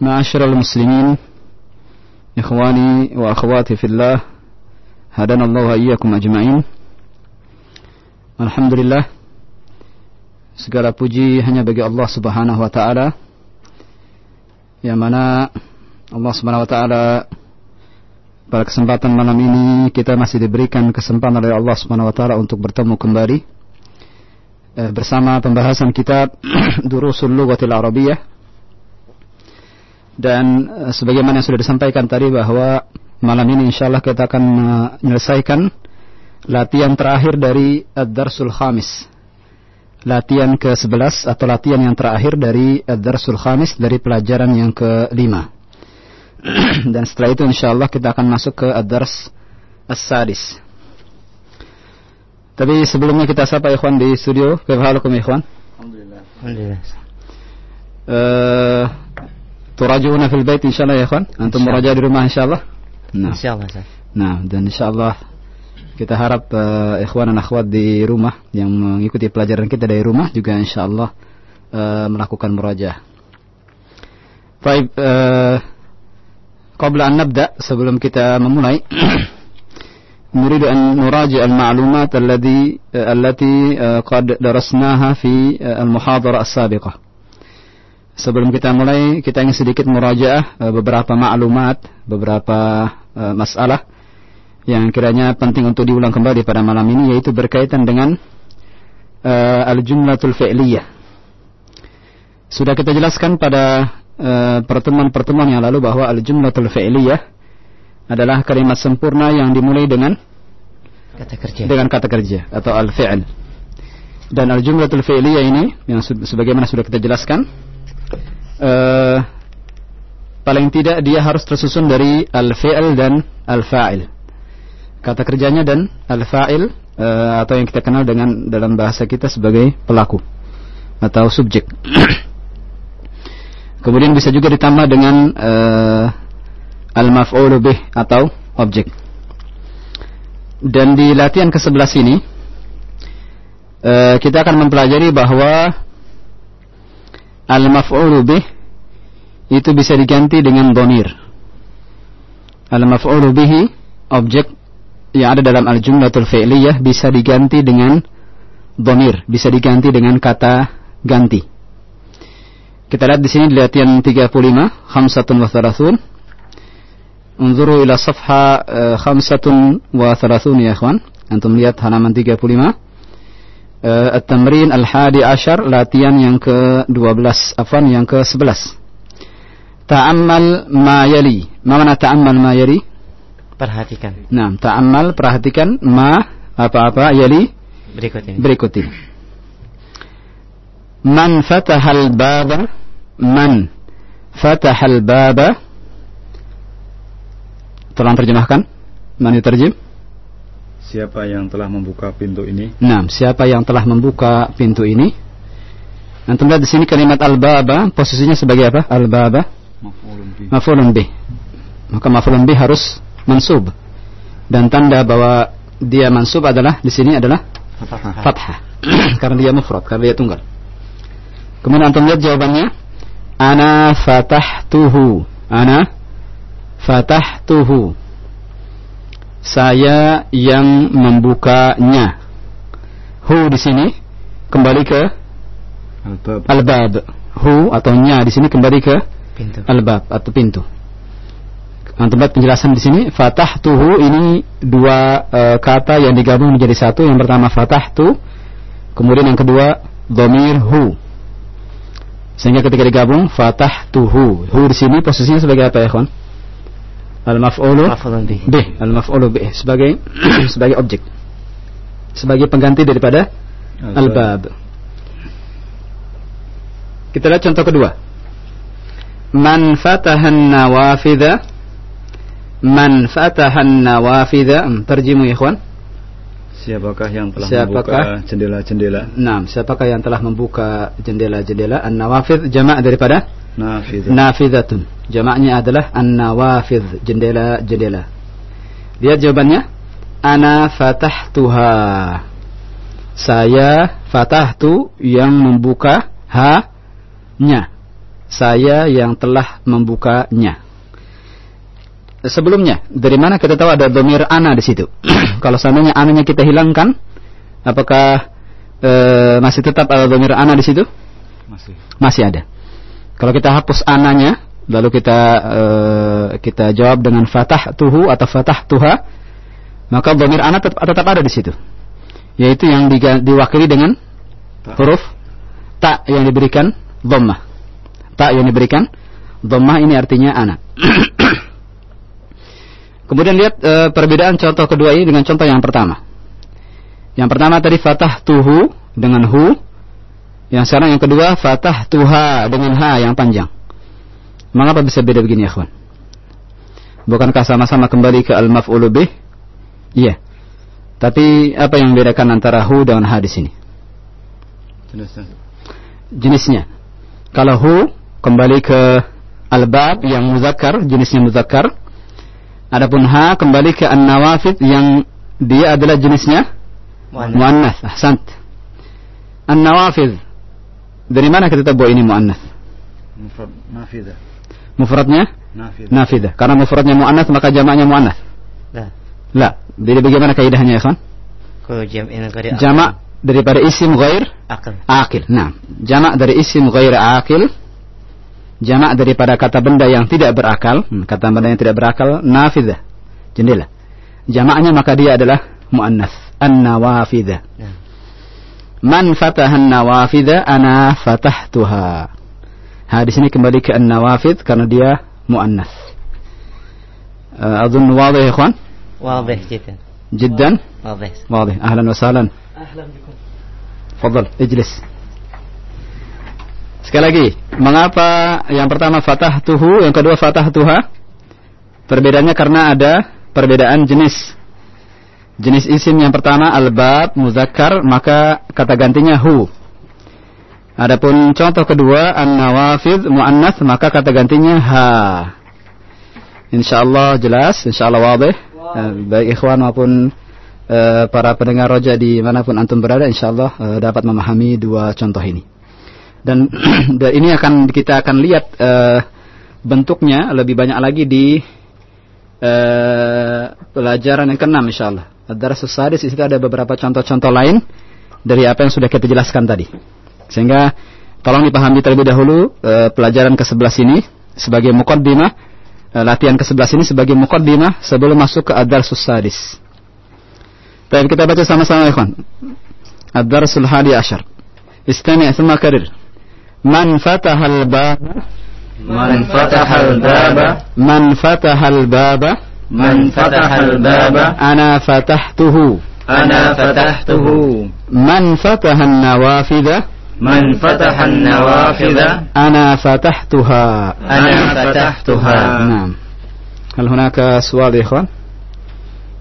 معاشر المسلمين إخواني وأخواتي في الله هدانا الله وإياكم أجمعين Alhamdulillah segala puji hanya bagi Allah Subhanahu wa taala yang mana Allah Subhanahu wa taala pada kesempatan malam ini kita masih diberikan kesempatan oleh Allah Subhanahu wa taala untuk bertemu kembali eh, bersama pembahasan kitab Durusul Lughatil Arabiyyah dan eh, sebagaimana yang sudah disampaikan tadi bahwa malam ini insyaallah kita akan menyelesaikan latihan terakhir dari Ad-Darsul Khamis. Latihan ke-11 atau latihan yang terakhir dari Ad-Darsul Khamis dari pelajaran yang ke-5. Dan setelah itu insyaallah kita akan masuk ke Ad-Dars As-Sadis. Tapi sebelumnya kita sapa ikhwan di studio. Kaifahalukum ikhwan? Alhamdulillah. Alhamdulillah. Uh, turajuuna fil bait insyaallah ya ikhwan? Antum murajaah di rumah insyaallah? Nah. Insyaallah. Nah, dan insyaallah kita harap uh, ikhwan dan akhwat di rumah yang mengikuti pelajaran kita dari rumah juga insyaallah uh, melakukan murajaah. Baik, uh, qabla an nabda sebelum kita memulai نريد أن نراجع المعلومات الذي التي قد درسناها في المحاضرة السابقة. Sebelum kita mulai, kita ingin sedikit murajaah beberapa maklumat, beberapa masalah yang kiranya penting untuk diulang kembali pada malam ini yaitu berkaitan dengan uh, al-jumlatul fi'liyah. Sudah kita jelaskan pada pertemuan-pertemuan uh, yang lalu bahwa al-jumlatul fi'liyah adalah kalimat sempurna yang dimulai dengan kata kerja. Dengan kata kerja atau al-fi'l. Dan al-jumlatul fi'liyah ini yang sebagaimana sudah kita jelaskan uh, paling tidak dia harus tersusun dari al-fi'l dan al-fa'il kata kerjanya dan al-fa'il uh, atau yang kita kenal dengan dalam bahasa kita sebagai pelaku atau subjek. Kemudian bisa juga ditambah dengan uh, al-maf'ul bih atau objek. Dan di latihan ke-11 ini uh, kita akan mempelajari bahwa al-maf'ul bih itu bisa diganti dengan domir. Al-maf'ul bihi objek yang ada dalam al-jumlatul fi'liyah bisa diganti dengan domir, bisa diganti dengan kata ganti. Kita lihat di sini di latihan 35, khamsatun wa thalathun. Unzuru ila safha uh, khamsatun wa thalathun ya ikhwan. Antum lihat halaman 35. Uh, At-tamrin al-hadi ashar, latihan yang ke-12, afan yang ke-11. Ta'ammal ma yali. Ma mana ta'ammal ma yali? perhatikan. Nah, ta'ammal perhatikan ma apa-apa yali berikut ini. Berikut ini. Man fatahal baba man fatahal baba Tolong terjemahkan. Man yutarjim? Siapa yang telah membuka pintu ini? Nah, siapa yang telah membuka pintu ini? Antum lihat di sini kalimat al-baba posisinya sebagai apa? Al-baba maf'ulun bih. Maka maf'ulun bih harus mansub. Dan tanda bahwa dia mansub adalah di sini adalah fathah. karena dia mufrad, karena dia tunggal. Kemudian antum lihat jawabannya. Ana fatahtuhu. Ana fatahtuhu. Saya yang membukanya. Hu di sini kembali ke Al-bab. al-bab. Hu atau nya di sini kembali ke Pintu. al-bab atau pintu. Antum lihat penjelasan di sini fatah tuhu ini dua eh, kata yang digabung menjadi satu. Yang pertama fatah tu, kemudian yang kedua domir hu. Sehingga ketika digabung fatah tuhu, hu di sini posisinya sebagai apa ya kawan? Al-maf'ulu bih. bih, al-maf'ulu bih sebagai sebagai objek. Sebagai pengganti daripada al-bab. Kita lihat contoh kedua. Man fatahan nawafidha Man fatahan nawafidha Hmm, Terjimu ya ikhwan Siapakah yang telah Siapakah? membuka jendela-jendela? Nah, siapakah yang telah membuka jendela-jendela An-nawafidh jamak daripada Nafidah. Nafidhatun Jamaknya adalah An-nawafidh Jendela-jendela Lihat jawabannya Ana fatahtuha Saya fatahtu yang membuka ha-nya Saya yang telah membukanya Sebelumnya, dari mana kita tahu ada domir ana di situ? Kalau seandainya ananya kita hilangkan, apakah eh, masih tetap ada domir ana di situ? Masih. Masih ada. Kalau kita hapus ananya, lalu kita eh, kita jawab dengan fatah tuhu atau fatah tuha, maka domir ana tetap, tetap ada di situ. Yaitu yang diga- diwakili dengan huruf ta yang diberikan dhammah. Ta yang diberikan dhammah ini artinya ana. Kemudian lihat eh, perbedaan contoh kedua ini dengan contoh yang pertama. Yang pertama tadi fatah tuhu dengan hu. Yang sekarang yang kedua fatah tuha dengan ha yang panjang. Mengapa bisa beda begini ya kawan? Bukankah sama-sama kembali ke al-maf'ulu bih? Iya. Tapi apa yang membedakan antara hu dengan ha di sini? Jenisnya. Kalau hu kembali ke al-bab yang muzakkar, jenisnya muzakkar. Adapun ha kembali ke an-nawafid yang dia adalah jenisnya muannas. Ahsant. An-nawafid. Dari mana kita tahu bahwa ini muannas? Mufrad nafidah. Mufradnya Nafidah. nafidah. Karena mufradnya muannas maka jamaknya muannas. Lah. La. Jadi bagaimana kaidahnya ya, kawan? Kullu jam'in ghairi Jamak daripada isim ghair akal. akil. Nah, jamak dari isim ghair akil jamak daripada kata benda yang tidak berakal, hmm, kata benda yang tidak berakal nafidah, jendela. Jamaknya maka dia adalah muannas, an-nawafidah. Nah. Man fatahan nawafida ana fatahtuha. Ha di sini kembali ke an-nawafid karena dia muannas. Uh, أظن واضح يا إخوان واضح جدا. جدا واضح. واضح أهلا وسهلا أهلا بكم. Fadal, ijlis. Sekali lagi, mengapa yang pertama fatah tuhu, yang kedua fatah tuha? Perbedaannya karena ada perbedaan jenis. Jenis isim yang pertama al-bab muzakkar, maka kata gantinya hu. Adapun contoh kedua an-nawafid muannas, maka kata gantinya ha. Insyaallah jelas, insyaallah wadih. Eh, Baik ikhwan maupun eh, para pendengar roja di mana pun antum berada insyaallah eh, dapat memahami dua contoh ini. Dan dan ini akan kita akan lihat eh, bentuknya lebih banyak lagi di eh, pelajaran yang keenam insyaallah. Ad-Dars Sadis di situ ada beberapa contoh-contoh lain dari apa yang sudah kita jelaskan tadi. Sehingga tolong dipahami terlebih dahulu eh, pelajaran ke-11 ini sebagai mukaddimah eh, latihan ke-11 ini sebagai mukaddimah sebelum masuk ke Ad-Dars Sadis. Baik, kita baca sama-sama ikhwan. Ad-Darsul Hadi Ashar. Istami' thumma karir. Man fatahal baba Man fatahal baba Man fatahal baba Man fatahal baba Ana fatahtuhu Ana fatahtuhu Man fatahan nawafidha Man fatahan nawafidha Ana fatahtuha Ana fatahtuha Naam Hal hunaka sual ya ikhwan?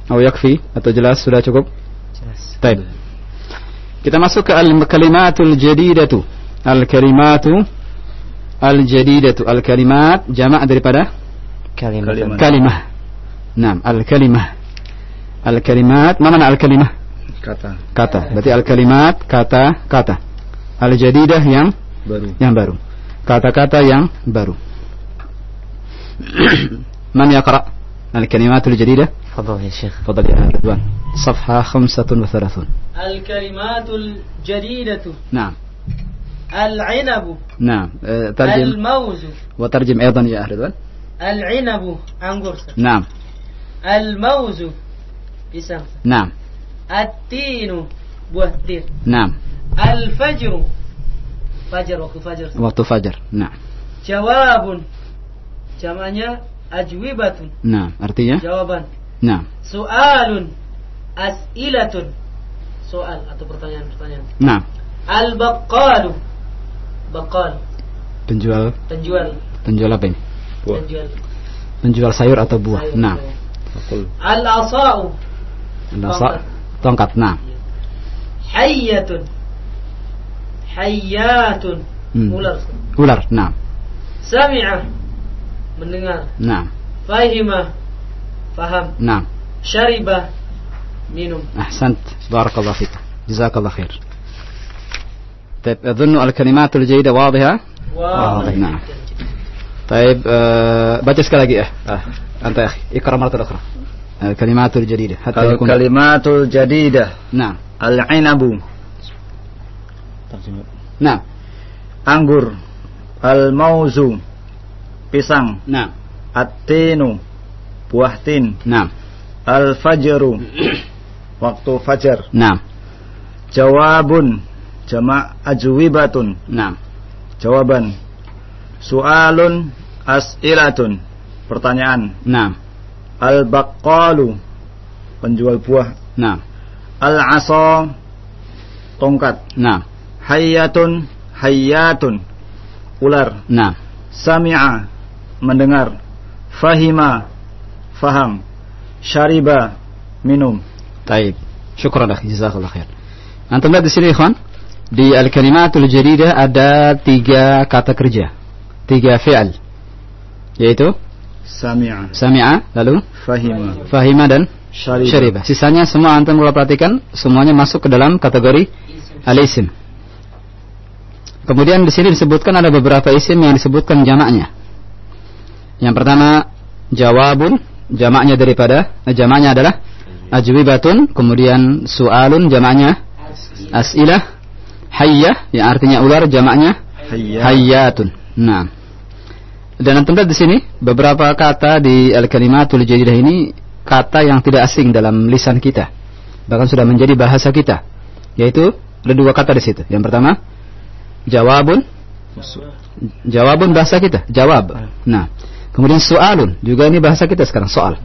Atau yakfi? Atau jelas sudah cukup? Jelas. Baik. Kita masuk ke al-kalimatul jadidatu. Al-kalimatu al-jadidatu. Al-kalimat jamak daripada Kalimat. Kalimat. kalimah. Naam, al-kalimah. Al-kalimat, mana mana al-kalimah? Kata Kata. Berarti al-kalimat kata kata. Al-jadidah yang baru. yang baru. Kata-kata yang baru. Man yaqra al-kalimat al-jadidah? تفضل يا شيخ تفضل يا رضوان صفحة 35 الكلمات الجديدة نعم العنب نعم آه، ترجم الموز وترجم أيضا يا رضوان العنب أنظر نعم Al-mauzu pisang. Naam. At-tinu buah tir. Naam. Al-fajru fajar waktu fajar. Waktu fajar. Naam. Jawabun jamanya ajwibatun. Naam, artinya? Jawaban. Naam. Su'alun as'ilatun. Soal atau pertanyaan-pertanyaan. Naam. Al-baqqalu. Baqqal. Penjual. Penjual. Penjual apa ini? Buah. Penjual. Penjual sayur atau buah. Sayur, nah. Sayur. Tongkat nah hayyatun hayyatun Hmm. ular ular nah sami'ah mendengar nah fahimah faham nah syaribah minum أحسنت بارك الله فيك جزاك الله خير طيب أظن الكلمات الجيدة واضحة Wah, واضح نعم طيب آه baca sekali lagi ya ah أنت يا أخي اقرأ مرة أخرى الكلمات الجديدة حتى يكون Al-kalimatul jadidah. نعم Al-inabu. نعم Anggur. Al-mauzu. Pisang. نعم At-tinu. Buah tin. نعم Al-fajru. Waktu fajar. نعم Jawabun. Jama' ajwibatun. نعم Jawaban. Su'alun. As'ilatun. Pertanyaan. Nah. Al-baqqalu penjual buah. Nah. Al-asa tongkat. Nah. hayatun hayatun ular. Nah. Sami'a mendengar. Fahima faham. Syariba minum. Taib. Syukran akhi. Jazakallah khair. Anda lihat di sini, ikhwan. Di al-kalimatul jadidah ada tiga kata kerja. Tiga fi'al. Yaitu Sami'a. sami'a lalu Fahima. fahima dan Syariba. sisanya semua antum kalau perhatikan semuanya masuk ke dalam kategori al-isim kemudian di sini disebutkan ada beberapa isim yang disebutkan jamaknya yang pertama jawabun jamaknya daripada eh, jamaknya adalah ajwibatun kemudian sualun jamaknya as'ilah hayyah yang artinya ular jamaknya Hayya. hayyatun. Nah. Dan antum lihat di sini beberapa kata di al-kalimatul jadidah ini kata yang tidak asing dalam lisan kita. Bahkan sudah menjadi bahasa kita. Yaitu ada dua kata di situ. Yang pertama jawabun jawabun bahasa kita, jawab. Nah, kemudian soalun juga ini bahasa kita sekarang soal.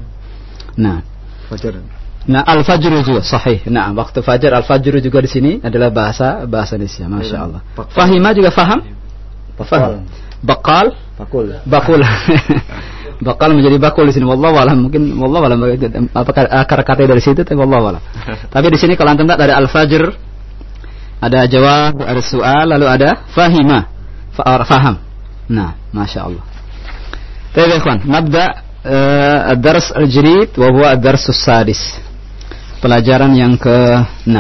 Nah, Fajar. Nah, al-fajr juga sahih. Nah, waktu fajar al-fajr juga di sini adalah bahasa bahasa Indonesia. Masya Allah. Bakal. Fahima juga faham? Faham. Bakal, Fakul. bakul. bakal menjadi bakul di sini. Wallahu alam. Mungkin wallahu alam apakah akar kata dari situ tapi wallahu alam. tapi di sini kalau antum lihat ada al-fajr, ada jawab, ada soal, lalu ada fahima. Fa- Faham. Nah, masya Allah. طيب يا اخوان نبدا آه، الدرس الجديد وهو الدرس السادس pelajaran yang ke-6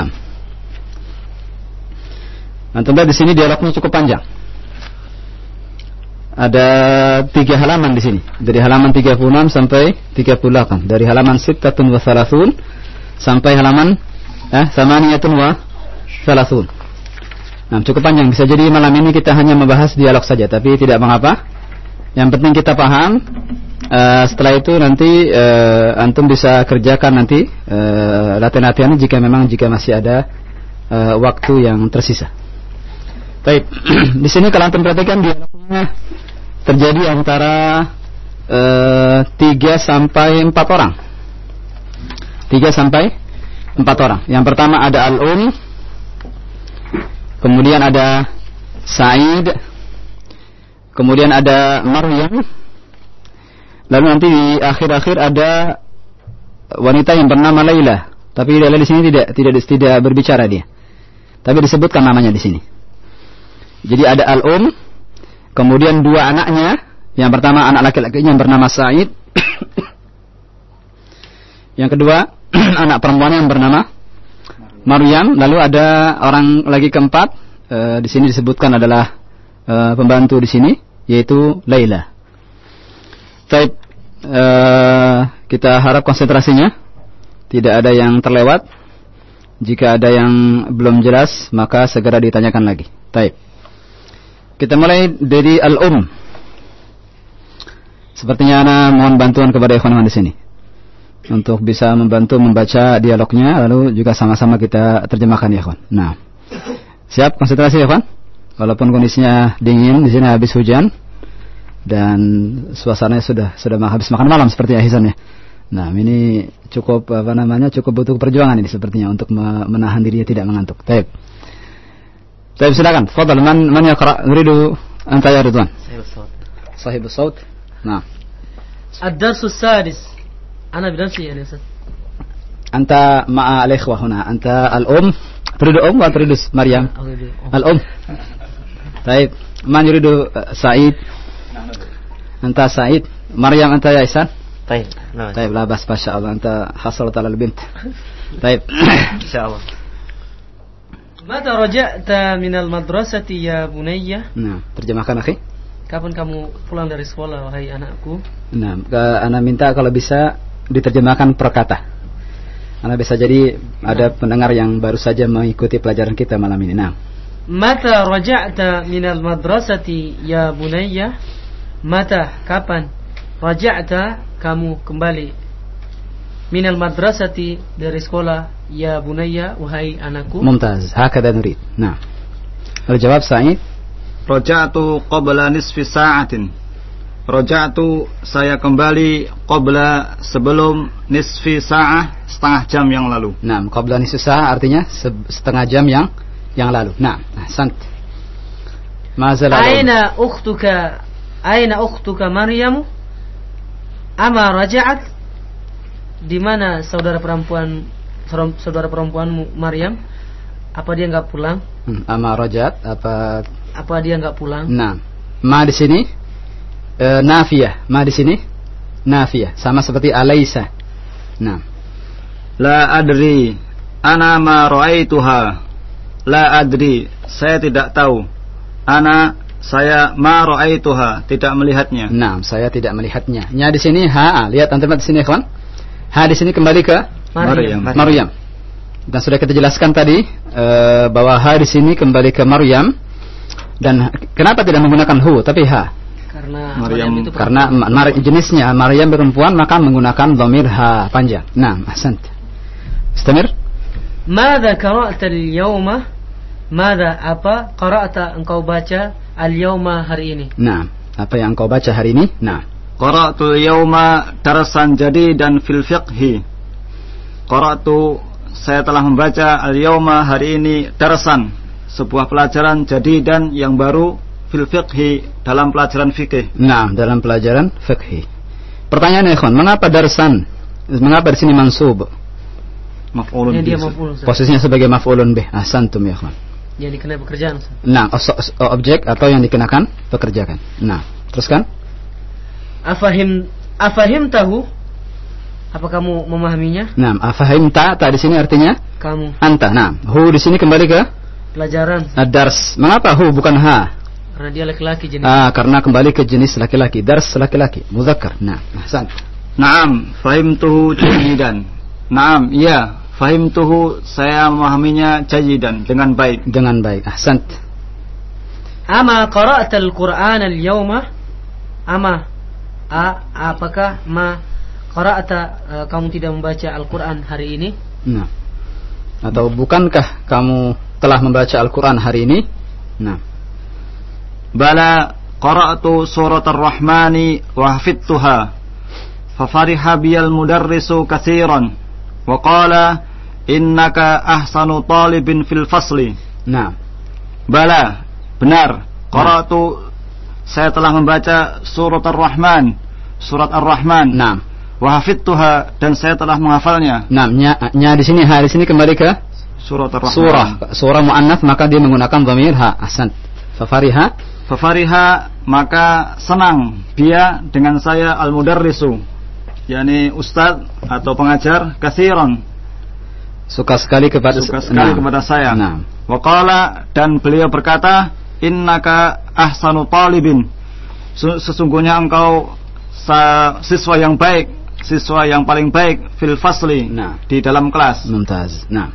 Antum lihat di sini dialognya cukup panjang ada tiga halaman di sini. Dari halaman 36 sampai 38 dari halaman sittatun wa thalathun sampai halaman eh samaniyatun wa thalathun nah cukup panjang. Bisa jadi malam ini kita hanya membahas dialog saja tapi tidak mengapa. Yang penting kita paham. Eh, setelah itu nanti eh, antum bisa kerjakan nanti eh, latihan-latihan jika memang jika masih ada eh, waktu yang tersisa. Baik, di sini kalau antum perhatikan dialognya terjadi antara eh, tiga sampai empat orang. Tiga sampai empat orang. Yang pertama ada Al-Um, kemudian ada Said, kemudian ada Maryam, lalu nanti di akhir-akhir ada wanita yang bernama Laila. Tapi Laila di sini tidak tidak tidak berbicara dia. Tapi disebutkan namanya di sini. Jadi ada al-um, kemudian dua anaknya. Yang pertama anak laki-lakinya yang bernama Sa'id. yang kedua anak perempuan yang bernama Maryam. Lalu ada orang lagi keempat. eh, di sini disebutkan adalah eh, pembantu di sini, yaitu Laila. Baik, eh, kita harap konsentrasinya tidak ada yang terlewat. Jika ada yang belum jelas, maka segera ditanyakan lagi. Baik. Kita mulai dari al-um. Sepertinya ana mohon bantuan kepada ikhwan di sini untuk bisa membantu membaca dialognya lalu juga sama-sama kita terjemahkan ya ikhwan. Nah. Siap konsentrasi ya ikhwan? Walaupun kondisinya dingin, di sini habis hujan dan suasananya sudah sudah habis makan malam seperti Ahsan ya. Nah, ini cukup apa namanya? cukup butuh perjuangan ini sepertinya untuk me- menahan dirinya tidak mengantuk. Baik. Baik, silakan. Fadal man man yaqra? Nuridu anta ya Ridwan. Saya Ustaz. Sahibus saut. Nah, الدرس السادس أنا بنفسي يعني أستاذ أنت مع الإخوة هنا أنت الأم تريد أم ولا تريد مريم أريد الأم طيب من يريد سعيد أنت سعيد مريم أنت يا إحسان طيب نعم طيب لا بس ما شاء الله أنت حصلت على البنت طيب إن شاء الله Mata raja'ta minal madrasati ya bunayya? Nah, terjemahkan akhi. Kapan kamu pulang dari sekolah wahai anakku? Nah, anak minta kalau bisa diterjemahkan perkata. Anak bisa jadi nah. ada pendengar yang baru saja mengikuti pelajaran kita malam ini. Nah. Mata raja'ta minal madrasati ya bunayya? Mata kapan raja'ta kamu kembali minal madrasati dari sekolah ya bunaya wahai anakku. Mumtaz. Hakada nurid. Nah. Al jawab Sa'id. Raja'tu qabla nisfi sa'atin. Raja'tu saya kembali qabla sebelum nisfi sa'ah setengah jam yang lalu. Nah qabla nisfi sa'ah artinya setengah jam yang yang lalu. Nah sant mazala aina ukhtuka aina ukhtuka maryamu? Ama raja'at? Di mana saudara perempuan saudara perempuanmu Maryam apa dia nggak pulang Hmm, ama rajat apa apa dia nggak pulang Nah, ma di sini eh, nafiyah. Ma di sini nafiyah, sama seperti alaisa. Nah, La adri ana ma ra'aituha. La adri saya tidak tahu. Ana saya ma ra'aituha tidak melihatnya. nah, saya tidak melihatnya. Nya di sini ha, lihat antum di sini, kawan. Ha di sini kembali ke Maryam. Maryam. Dan sudah kita jelaskan tadi eh, bahwa ha di sini kembali ke Maryam. Dan kenapa tidak menggunakan hu tapi ha? karena Maryam, Maryam itu Karena ma- mar- jenisnya Maryam perempuan maka menggunakan dhamir ha panjang. Nah, ahsant. Istamir. Mada qara'ta al-yawma? Mada apa qara'ta engkau baca al-yawma hari ini? Nah, apa yang kau baca hari ini? Nah, Qara'tul yawma darasan jadidan fil fiqhi. Qara'tu saya telah membaca al-yawma hari ini darasan sebuah pelajaran jadidan yang baru fil fiqhi dalam pelajaran fikih. nah dalam pelajaran fikih. Pertanyaan ikhwan, mengapa darsan? Mengapa di sini mansub? Maf'ulun Ustaz. Posisinya sebagai maf'ulun bih. Ahsantum ya ikhwan. Yang dikenai pekerjaan. Nah, objek atau yang dikenakan pekerjakan. Nah, teruskan. Afahim afahim tahu? Apa kamu memahaminya? Nah, afahimta ta di sini artinya Kamu anta. Nah, hu di sini kembali ke pelajaran dars. Mengapa hu bukan ha? karena dia laki-laki jenis. Ah, karena kembali ke jenis laki-laki. Dars laki-laki, muzakkar. Nah, ahsan. Naam, fahimtuhu jayidan. Naam, iya, fahimtuhu saya memahaminya jayidan dengan baik. Dengan baik. Ahsant. Ama qara'ta al-Qur'an al-yawma? Ama a, apakah ma qara'ta eh, kamu tidak membaca Al-Qur'an hari ini? Nah. Atau bukankah kamu telah membaca Al-Quran hari ini? Nah. Bala qara'tu surat ar-Rahmani wa hafidtuha. Fafariha biyal mudarrisu katsiran wa qala innaka ahsanu talibin fil fasli. Nah. Bala, benar. Qara'tu saya telah membaca surat ar-Rahman, surat ar-Rahman. Nah. Wa hafidtuha dan saya telah menghafalnya. Nah, nya, nya di sini ha di sini kembali ke Surat ar-Rahman. surah. Surah muannats maka dia menggunakan dhamir ha. Ahsant. Fafariha Fafariha maka senang dia dengan saya al-mudarrisu yakni ustaz atau pengajar kathiran suka sekali kepada suka sekali Nah. kepada saya. Nah. Waqala dan beliau berkata, innaka ahsanu talibin. Sesungguhnya engkau siswa yang baik siswa yang paling baik fil fasli nah. di dalam kelas. Mumtaz. Nah.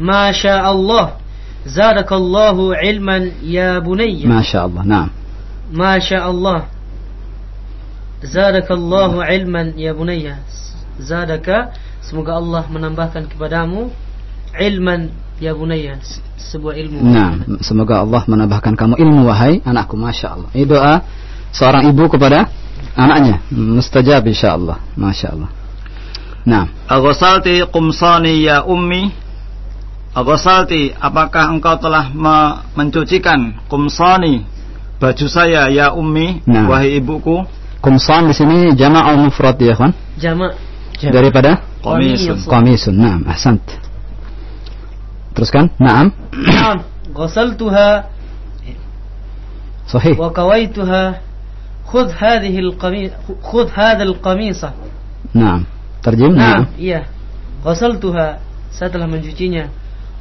Masya Allah. Zadakallahu ilman ya bunayya. Masya Allah. Nah. Masya Allah. Zadakallahu nah. ilman ya bunayya. Zadaka Semoga Allah menambahkan kepadamu Ilman ya bunayya sebuah ilmu Nah, semoga Allah menambahkan kamu ilmu wahai anakku, masya Allah. Ini doa seorang ibu kepada anaknya, mustajab insya Allah, masya Allah. Nah, Aghasalti qumsani ya ummi Aghasalti apakah engkau telah me- mencucikan qumsani baju saya ya ummi Nah. wahai ibuku kumsan di sini jama' al mufrad ya kawan? jamak Daripada qamisun qamisun. Naam, ahsant teruskan. Na'am. Na'am. Ghasaltuha. Sahih. Wa qawaituha khudh hadhihi al-qamis khudh hadha al-qamisa. Na'am. Terjem na'am. Iya. Ghasaltuha. Saya telah mencucinya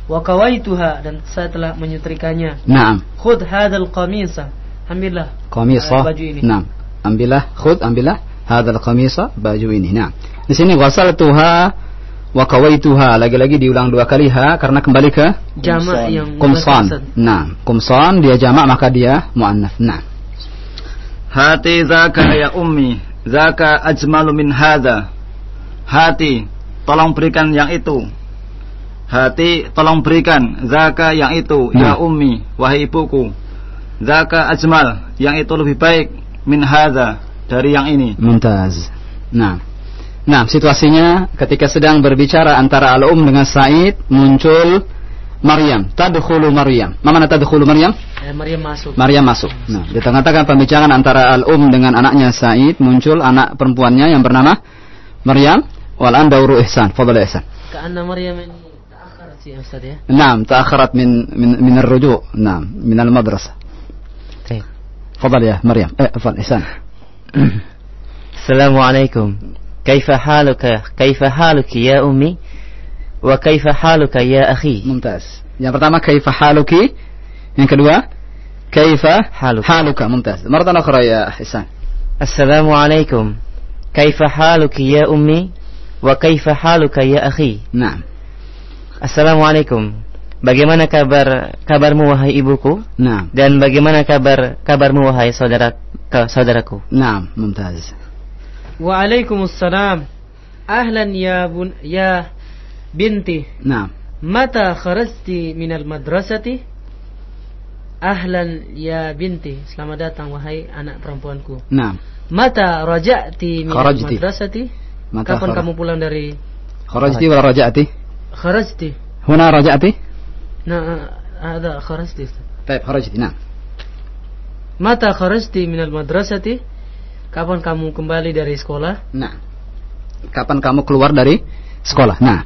wa qawaituha dan saya telah menyetrikanya na'am. Khudh hadha al-qamisa. Ambillah. Qamisa. Eh, baju ini. Na'am. Ambillah. Khudh ambillah. Hadha al-qamisa. Baju ini. Na'am. Di sini ghasaltuha wa kawaituha. Lagi-lagi diulang dua kali ha karena kembali ke Jamak yang kumsan. Nah, kumsan dia jamak maka dia muannats. Nah. Hati zaka ya ummi Zaka ajmalu min hadha Hati Tolong berikan yang itu Hati tolong berikan Zaka yang itu Ya Nah. ummi Wahai ibuku Zaka ajmal Yang itu lebih baik Min hadha Dari yang ini Mumtaz. Nah. Nah, situasinya ketika sedang berbicara antara Al-Um dengan Said muncul Maryam, tadkhulu Maryam. Mana tadkhulu Maryam? Eh, Maryam masuk. Maryam masuk. Nah, di tengah-tengah pembicaraan antara Al-Um dengan anaknya Said muncul anak perempuannya yang bernama Maryam wal an dauru ihsan. Fadhal ihsan. Ka'anna Maryam ini ta'akharat sih Ustaz ya. Naam, ta'akharat min min min ar-ruju'. Naam, min al-madrasah. Baik. Fadhal ya Maryam. Eh, fadhal ihsan. Assalamualaikum kaifa haluka ya ya yang pertama kaifa yang kedua kaifa haluka, haluka. mumtaz. Maratan ukhra ya ihsan. Assalamu ya Bagaimana kabar kabarmu wahai ibuku? Nah. Dan bagaimana kabar kabarmu wahai saudara saudaraku? Nah, mumtaz. Waalaikumsalam. Ahlan ya bun ya binti. Naam. Mata kharajti minal madrasati? Ahlan ya binti. Selamat datang wahai anak perempuanku. Naam. Mata raja'ti minal kharajti. madrasati? Mata Kapan kamu pulang dari Kharajti wa raja'ti? Kharajti. Huna raja'ti? Nah, ada kharajti. Baik, kharajti. Naam. Mata kharajti minal madrasati? Kapan kamu kembali dari sekolah? Nah. Kapan kamu keluar dari sekolah? Nah.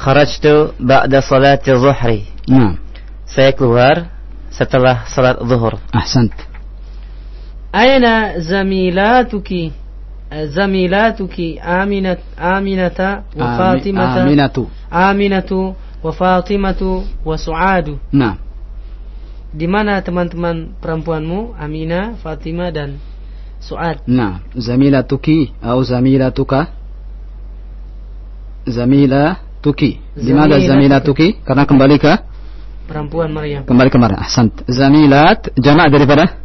Kharajtu ba'da salat zuhri. Nah. Saya keluar setelah salat zuhur. Ahsant. Aina zamilatuki? Zamilatuki Aminat Aminata wa Fatimata. Aminatu. Aminatu wa Fatimatu wa Su'adu. Nah. Di mana teman-teman perempuanmu Amina, Fatima dan Su'ad? نعم زميلتك أو زميلتك زميلتك لماذا زميلتك. زميلتك karena kembali ke Perempuan Maryam. kembali kemarin ahsant zamilat jamak daripada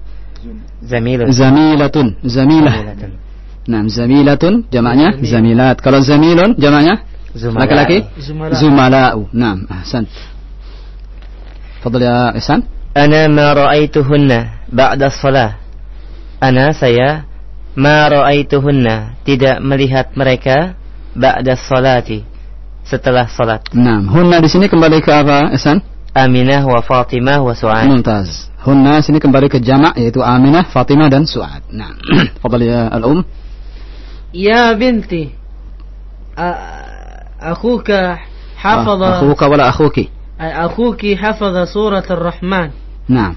Zamilun zamilatun zamilah Zamilatun. nah zamilatun jamaknya zamilat kalau zamilun jamaknya Zumala. laki-laki Zumala. zumalau nah ahsant Fadl ya Ihsan Ana ma ra'aituhunna ba'da salah ana saya ma ra'aituhunna tidak melihat mereka ba'da salati setelah salat. Naam, hunna di sini kembali ke apa, esan? Aminah wa Fatimah wa Su'ad. Mumtaz. Hunna sini kembali ke jamak yaitu Aminah, Fatimah dan Su'ad. Naam. Fadal ya al-um. Ya binti. Akhuka hafaza ah, Akhuka wala akhuki. Akhuki hafaza surah Ar-Rahman. Naam.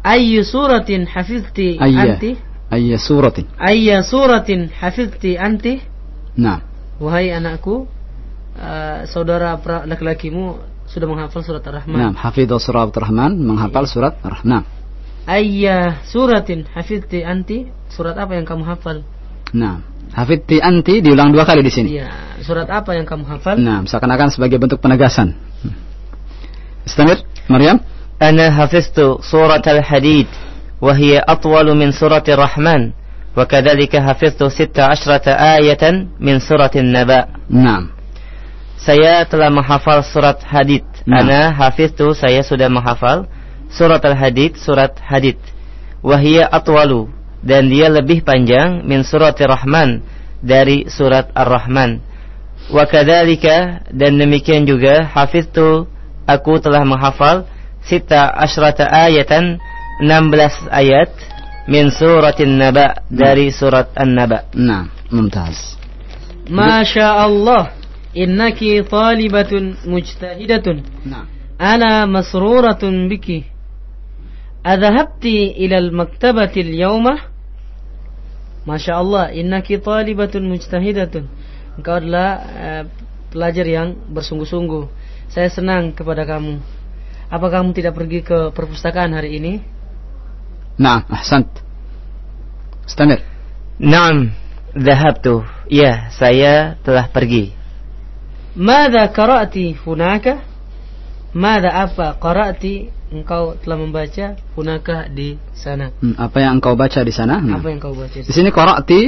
Ayyu suratin hafizti Ayya. anti? Ayya suratin. Ayya suratin hafizti anti? Naam. Wahai anakku, uh, saudara laki-lakimu sudah menghafal surat Ar-Rahman. Naam, hafidhu surat Ar-Rahman menghafal surat Ar-Rahman. Ayya suratin hafizti anti? Surat apa yang kamu hafal? Naam. Hafidti anti diulang dua kali di sini. Iya, surat apa yang kamu hafal? Naam, seakan-akan sebagai bentuk penegasan. Istamir, Maryam. أنا حفظت سورة الحديد وهي أطول من سورة الرحمن وكذلك حفظت ست عشرة آية من سورة النبأ Naam. Saya telah menghafal surat hadid Nah. Ana hafiztu saya sudah menghafal Surat al-hadid, surat hadid Wahia atwalu Dan dia lebih panjang Min surat rahman Dari surat ar-Rahman Wa kadzalika Dan demikian juga Hafiztu Aku telah menghafal sita asyrata ayatan 16 ayat min suratin naba dari nah. surat an-naba. Nah, mumtaz. Masya Allah, innaki talibatun mujtahidatun. Nah. Ana masruratun biki. Adhahabti ila al-maktabati al-yawmah? Masya Allah, innaki talibatun mujtahidatun. Engkau adalah uh, pelajar yang bersungguh-sungguh. Saya senang kepada kamu. Apa kamu tidak pergi ke perpustakaan hari ini? Naam, ahsant. Istamir. Naam Dhahabtu Ya saya telah pergi Mada qara'ti hunaka? Mada apa qara'ti engkau telah membaca hunaka di sana? Hmm, apa yang engkau baca di sana? Naam. Apa yang kau baca? Di sini qara'ti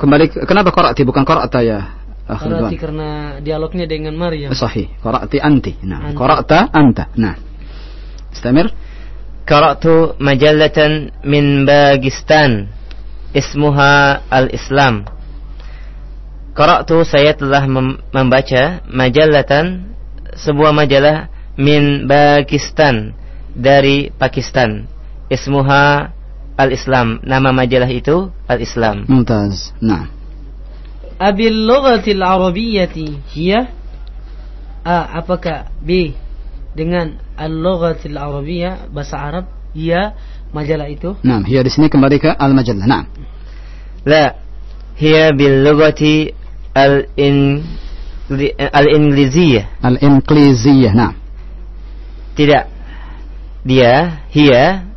kembali ke- kenapa qara'ti bukan qara'ta ya? Qara'ti Ridwan. karena dialognya dengan Maryam. Eh, sahih. Qara'ati anti. Nah, qara'ta anta. Nah. Istamir. Qara'tu majallatan min Pakistan. Ismuha Al-Islam. Qara'tu saya telah membaca majallatan sebuah majalah min Pakistan dari Pakistan. Ismuha Al-Islam. Nama majalah itu Al-Islam. Mumtaz. Nah abil lughatil arabiyyati hiya A apakah B dengan al-lughatil arabiyyah bahasa Arab hiya majalah itu? Nah, hiya di sini kembali ke al-majalah. Nah. La hiya bil lughati al-in al-Ingliziyah. Al-Ingliziyah. Tidak. Dia hiya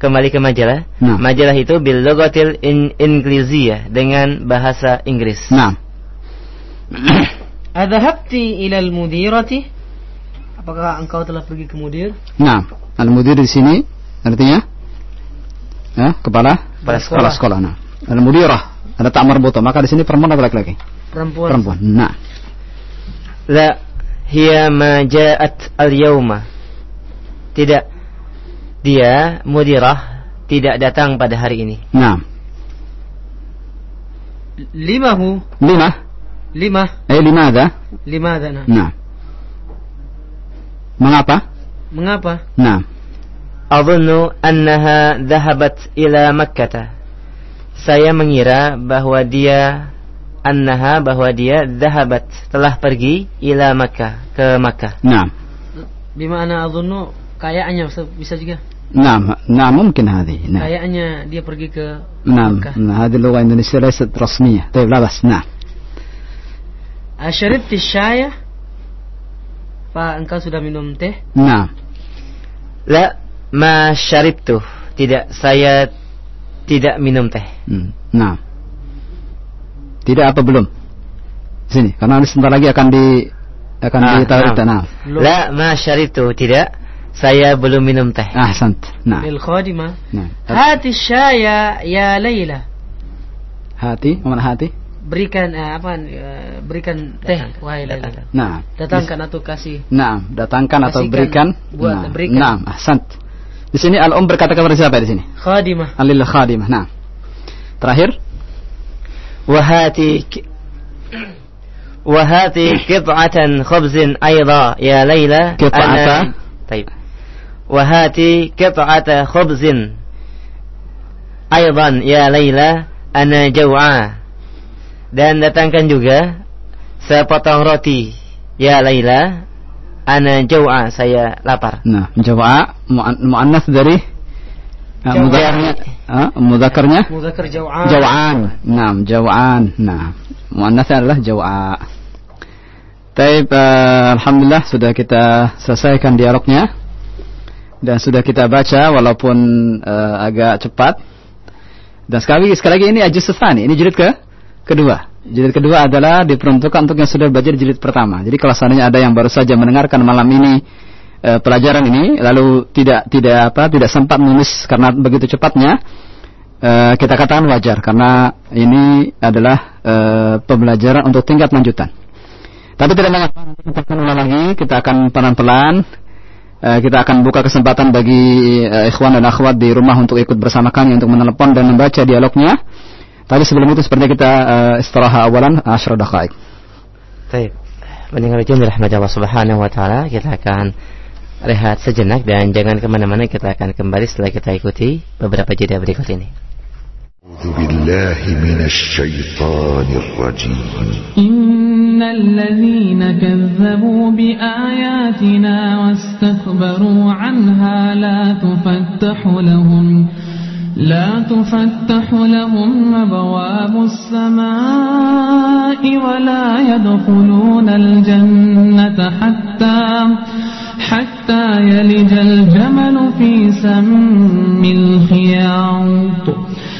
kembali ke majalah. Nah. Majalah itu bil logotil in Ingliziyah dengan bahasa Inggris. Nah. Adhabti ila al-mudirati Apakah engkau telah pergi ke mudir Nah, al-mudir di sini artinya ya, kepala Kepala kepala sekolah. Nah, al-mudirah ada tak marbuta, maka di sini perempuan atau laki-laki? perempuan Perempuan. Nah, La hiya ma ja'at al-yawma. Tidak. Dia mudirah tidak datang pada hari ini. nah. limahu Lima, lima eh limada? limadha nah. Nah. Mengapa? mengapa Nah. Adhunnu annaha dhahabat ila Makkah. Saya mengira bahwa dia annaha bahwa dia dhahabat telah pergi ila Makkah ke Makkah. Nah. bimana adhunnu kayaknya bisa juga نعم نعم ممكن هذه نعم kayaknya dia pergi ke نعم Makkah. هذه اللغة الإندونيسية ليست رسمية طيب لا بس نعم Asyaribti syaya Pak engkau sudah minum teh نعم La ma syaribtu. Tidak saya tidak minum teh. Hmm, Nah. Tidak apa belum? Sini, karena ini sebentar lagi akan di akan Ah, ditarik naam. nah. Belum. La ma syaribtu. Tidak. Saya belum minum teh. Ahsant. Nah. lil khadimah Nah. Hati syaya ya Laila Hati, mana hati? berikan eh, apa eh, berikan teh wahai Laila Datangkan. Nah. datangkan atau kasih Nah, datangkan atau Kasihkan, berikan. buat, nah. berikan. Nah, ahsant. Di sini al-um berkata kepada siapa di sini? khadimah Alil khadimah. Nah. Terakhir, وهاتي ك... وهاتي قطعة خبز أيضا يا ليلى قطعة؟ أنا... طيب wahati qit'ata khubzin aidan ya Laila ana jaw'a dan datangkan juga sepotong roti. Ya Laila ana jau'a saya lapar. Nah jau'a muannas dari uh, mudzakarnya uh, mudzakarnya mudzakar jaw'an jaw'an nah jau'an nah muannas adalah jau'a Taib, uh, Alhamdulillah sudah kita selesaikan dialognya dan sudah kita baca walaupun uh, agak cepat. Dan sekali sekali lagi ini ajus sesani, ini jilid ke kedua. Jilid kedua adalah diperuntukkan untuk yang sudah belajar jilid pertama. Jadi kalau seandainya ada yang baru saja mendengarkan malam ini uh, pelajaran ini lalu tidak tidak apa tidak sempat menulis karena begitu cepatnya uh, kita katakan wajar karena ini adalah uh, pembelajaran untuk tingkat lanjutan. Tapi tidak mengapa nanti kita akan ulang lagi, kita akan pelan-pelan kita akan buka kesempatan bagi uh, ikhwan dan akhwat di rumah untuk ikut bersama kami untuk menelepon dan membaca dialognya. Tapi sebelum itu seperti kita uh, istirahat awalan asyra daqaik. Baik. Mendengar ujian rahmat Allah Subhanahu wa taala, kita akan rehat sejenak dan jangan ke mana-mana kita akan kembali setelah kita ikuti beberapa jeda berikut ini. أعوذ بالله من الشيطان الرجيم. إن الذين كذبوا بآياتنا واستكبروا عنها لا تفتح لهم لا تفتح لهم أبواب السماء ولا يدخلون الجنة حتى حتى يلج الجمل في سم الخياط.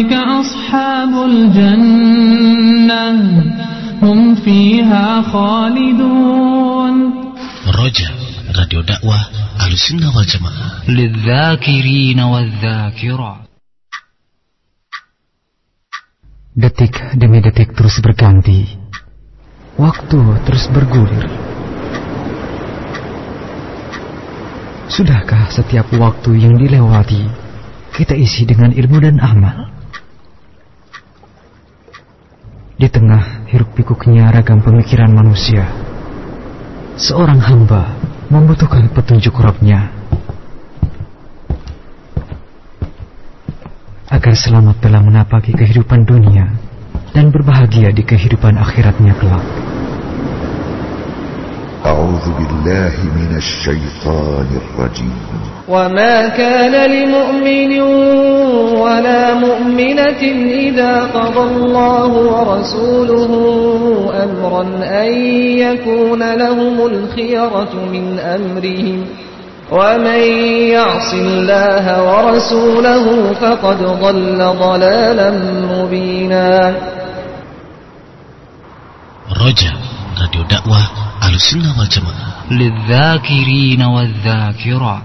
أصحاب الجنة هم فيها خالدون رجع راديو دعوة أهل السنة والجماعة للذاكرين والذاكرات Detik demi detik terus berganti. Waktu terus bergulir. Sudahkah setiap waktu yang dilewati kita isi dengan ilmu dan amal? Di tengah hiruk pikuknya ragam pemikiran manusia, seorang hamba membutuhkan petunjuk Rabbnya agar selamat dalam menapaki kehidupan dunia dan berbahagia di kehidupan akhiratnya kelak. أعوذ بالله من الشيطان الرجيم. وما كان لمؤمن ولا مؤمنة إذا قضى الله ورسوله أمرا أن يكون لهم الخيرة من أمرهم. ومن يعص الله ورسوله فقد ضل ضلالا مبينا. رجع راديو دعوة أهل السنة والجماعة للذاكرين والذاكرات.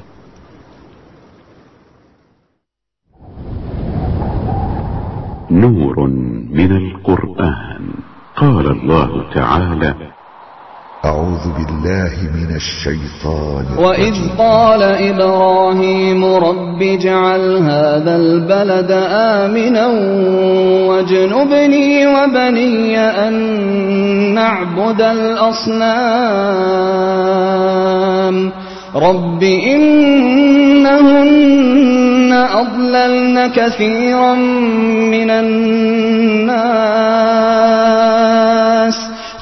نور من القرآن. قال الله تعالى أعوذ بالله من الشيطان وإذ قال إبراهيم رب اجعل هذا البلد آمنا واجنبني وبني أن نعبد الأصنام. رب إنهن أضللن كثيرا من الناس.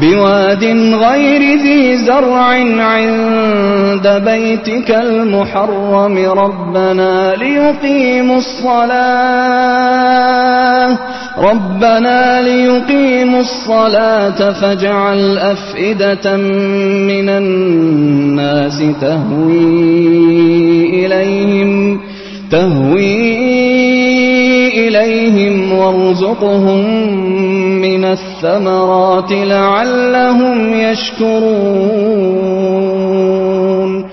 بواد غير ذي زرع عند بيتك المحرم ربنا ليقيموا الصلاة. ربنا ليقيموا الصلاة فاجعل أفئدة من الناس تهوي إليهم تهوي إليهم وارزقهم من الثمرات لعلهم يشكرون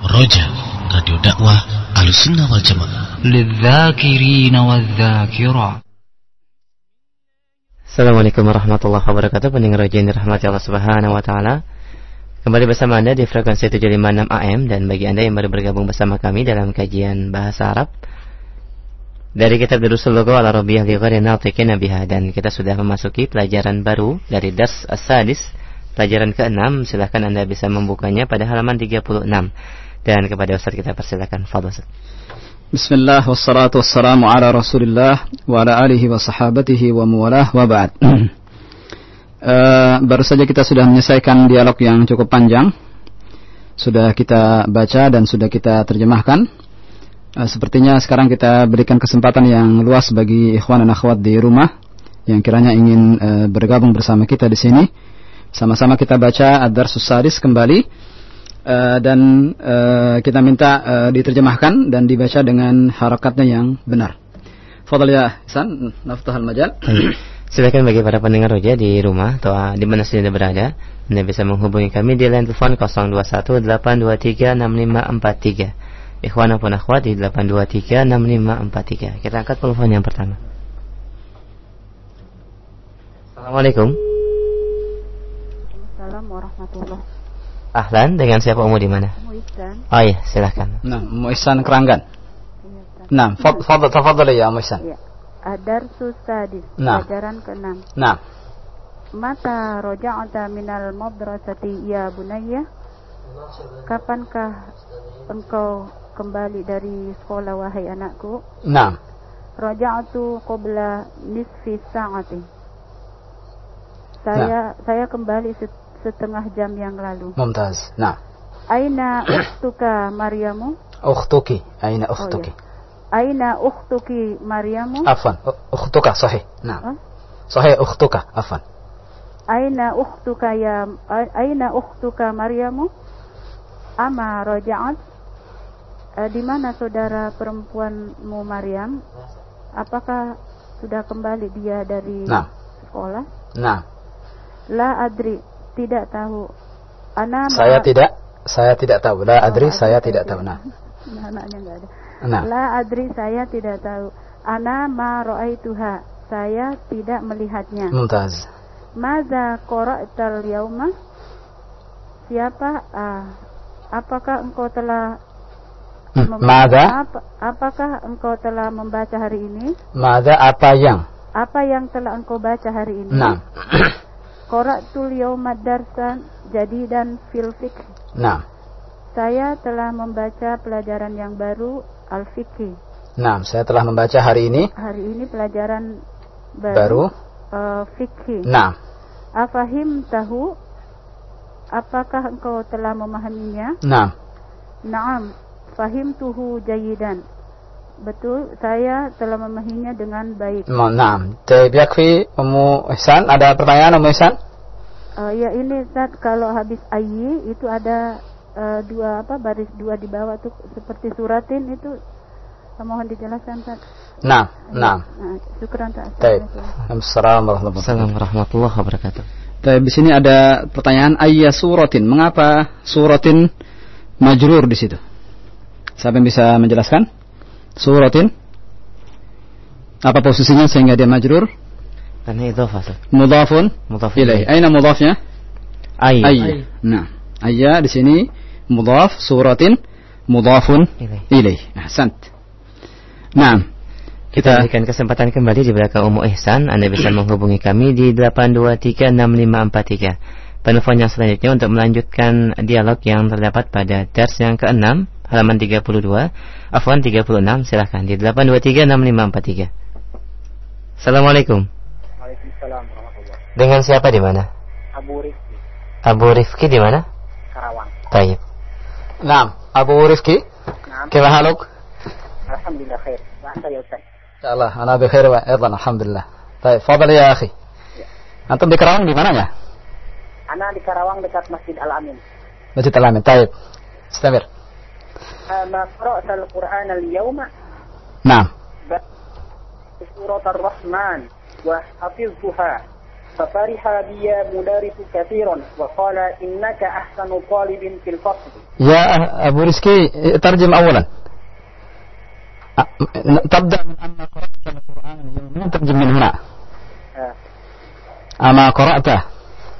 Roja, Radio Dakwah Ahlussunnah wal Jamaah. للذاكرين والذاكرات Assalamualaikum warahmatullahi wabarakatuh Pendengar roja yang dirahmati Allah subhanahu wa ta'ala Kembali bersama Anda di frekuensi 756 AM Dan bagi Anda yang baru bergabung bersama kami dalam kajian bahasa Arab dari kitab Durusul Logo ala Rabbiyah li ghairi natiqin biha Dan kita sudah memasuki pelajaran baru dari Dars As-Sadis Pelajaran ke-6 Silahkan Anda bisa membukanya pada halaman 36 Dan kepada Ustaz kita persilakan Ustaz Bismillah wassalatu wassalamu ala Rasulillah wa ala alihi wa sahabatihi wa muwalah wa ba'd. Eh, baru saja kita sudah menyelesaikan dialog yang cukup panjang. Sudah kita baca dan sudah kita terjemahkan. Eh, sepertinya sekarang kita berikan kesempatan yang luas bagi ikhwan dan akhwat di rumah yang kiranya ingin eh, bergabung bersama kita di sini. Sama-sama kita baca Ad-Darsus Sadis kembali. Uh, dan uh, kita minta uh, diterjemahkan dan dibaca dengan harakatnya yang benar. Fadal ya Hasan, naftahal majal. Silakan bagi para pendengar roja di rumah atau di mana saja berada, Anda bisa menghubungi kami di line telepon 0218236543. Ikhwan maupun akhwat di 8236543. Kita angkat telepon yang pertama. Assalamualaikum. Assalamualaikum warahmatullahi Ahlan, dengan siapa umum di mana? Muisan. Oh iya, silahkan. Nah, Muisan Keranggan. Nah, fad- fadal tafadhal ya Muisan. Ya. Adar Susadis, Nah. pelajaran ke-6. Nah, Mata roja'ata minal madrasati ya bunayya? Kapankah engkau kembali dari sekolah wahai anakku? nah, Roja'atu qabla nisfi sa'ati. Saya saya kembali set- setengah jam yang lalu. mumtaz. Nah, Aina ukhtuka Maryamu? ukhtuki, aina ukhtuki? Aina ukhtuki Maryamu? Afwan, ukhtuka sahih. Nah. Hah? Sahih ukhtuka, afwan. Aina ukhtuka ya Aina ukhtuka Maryamu? Ama raja'at? Eh, di mana saudara perempuanmu Maryam? Apakah sudah kembali dia dari Nah. sekolah? Nah, La adri, tidak tahu. Ana saya tidak saya tidak tahu. La adri, Oh, saya ada tidak tahu. Nah. Nah, anaknya enggak ada. Nah. La adri, saya tidak tahu. Ana ma ra'aituha. Saya tidak melihatnya. Mumtaz. Maza qara'tal yauma? Siapa? ah, apakah engkau telah Mada? apa- apakah engkau telah membaca hari ini? Mada apa yang? Apa yang telah engkau baca hari ini? Nah. Qara'tul yauma darsan jadidan fil fiqh. Nah. Saya telah membaca pelajaran yang baru al-fiqh. Nah, saya telah membaca hari ini Hari ini pelajaran baru. baru, eh, fikih. Nah. Afahim tahu? Apakah engkau telah memahaminya? Nah. Naam, fahim tuhu jayidan. Betul, saya telah memahaminya dengan baik. Mo- Nah. Taib yakfi Ummu Ihsan, ada pertanyaan Ummu Ihsan? Eh, ya ini Ustaz, kalau habis ayi itu ada eh, dua apa baris dua di bawah tuh seperti suratin itu mohon dijelaskan Ustaz. Nah, nah. Nah, syukran Ustaz. Assalamualaikum. Warahmatullahi wabarakatuh. Taib di sini ada pertanyaan ayya suratin. Mengapa suratin majrur di situ? Siapa yang bisa menjelaskan? Suratin? Apa posisinya sehingga dia majrur? Karena itu. Mudhafun Mudhaf ilaih. Aina mudhafnya? Ay. Ayya. Nah, ayya di sini mudhaf suratin mudhafun Ilaih. ilaih. Ahsant. Nah, Kita kita berikan kesempatan kembali di belakang Ummu Ihsan. Anda bisa menghubungi kami di 8236543. Penelpon yang selanjutnya untuk melanjutkan dialog yang terdapat pada dars yang ke-6 halaman 32, afwan 36, silahkan di 8236543. Assalamualaikum. Dengan siapa di mana? Abu Rifki. Abu Rifki di mana? Karawang. Baik. Nam, Abu Rifki. Nam. Haluk? Alhamdulillah khair. Wa ya, ya Allah, ana bi khair wa aidan alhamdulillah. Baik, fadal ya akhi. Ya. Antum di Karawang di mana mananya? Ana di Karawang dekat Masjid Al Amin. Masjid Al Amin. Baik. Istamir. ما قرأت القرآن اليوم نعم سورة الرحمن وحفظتها ففرح بي مدرس كثيرا وقال إنك أحسن طالب في الفصل يا أبو رزقي ترجم أولا أ- تبدأ من أما قرأت القرآن اليوم ترجم من هنا Eh, أما قرأته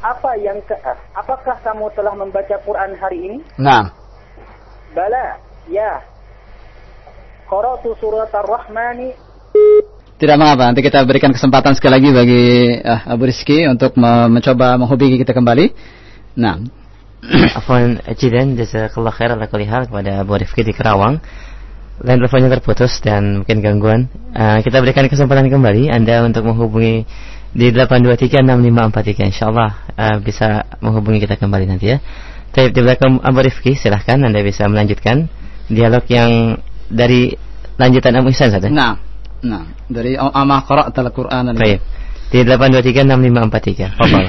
apa yang ke, eh, apakah kamu telah membaca Quran hari ini? نعم Bala, ya. Qara'tu surat Ar-Rahmani Tidak mengapa, nanti kita berikan kesempatan sekali lagi bagi eh, Abu Rizky untuk me- mencoba menghubungi kita kembali. Nah, Afwan Cidan Jazakallah khair ala kulli hal kepada Abu Rifki di Kerawang. Lain teleponnya terputus dan mungkin gangguan. Eh, Kita berikan kesempatan kembali Anda untuk menghubungi di 8236543 InsyaAllah eh, bisa menghubungi kita kembali nanti ya. Tapi di belakang Abu Rifki silahkan Anda bisa melanjutkan Dialog yang dari lanjutan Abu Ihsan saja nah, nah dari Ama Qara'at al-Quran Baik Di 8236543 Fadal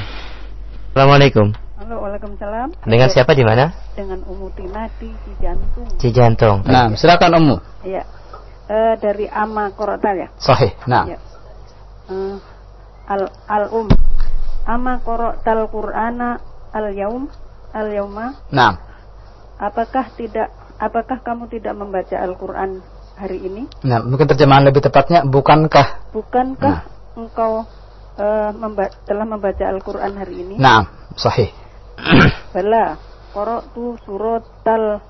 Assalamualaikum Halo, Waalaikumsalam. Dengan siapa di mana? Dengan Umu Tina di Cijantung. Cijantung. Nah, silakan Ummu. Iya. Eh, dari Ama Korotal ya. Sahih. Nah, Iya. Eh, al al um. Ama Korotal Qur'ana al yaum al yauma. nah, Apakah tidak? Apakah kamu tidak membaca Al-Quran hari ini? nah, mungkin terjemahan lebih tepatnya bukankah? Bukankah engkau eh, memba- telah membaca Al-Quran hari ini? Nah, sahih. Bala. Qara'tu suratal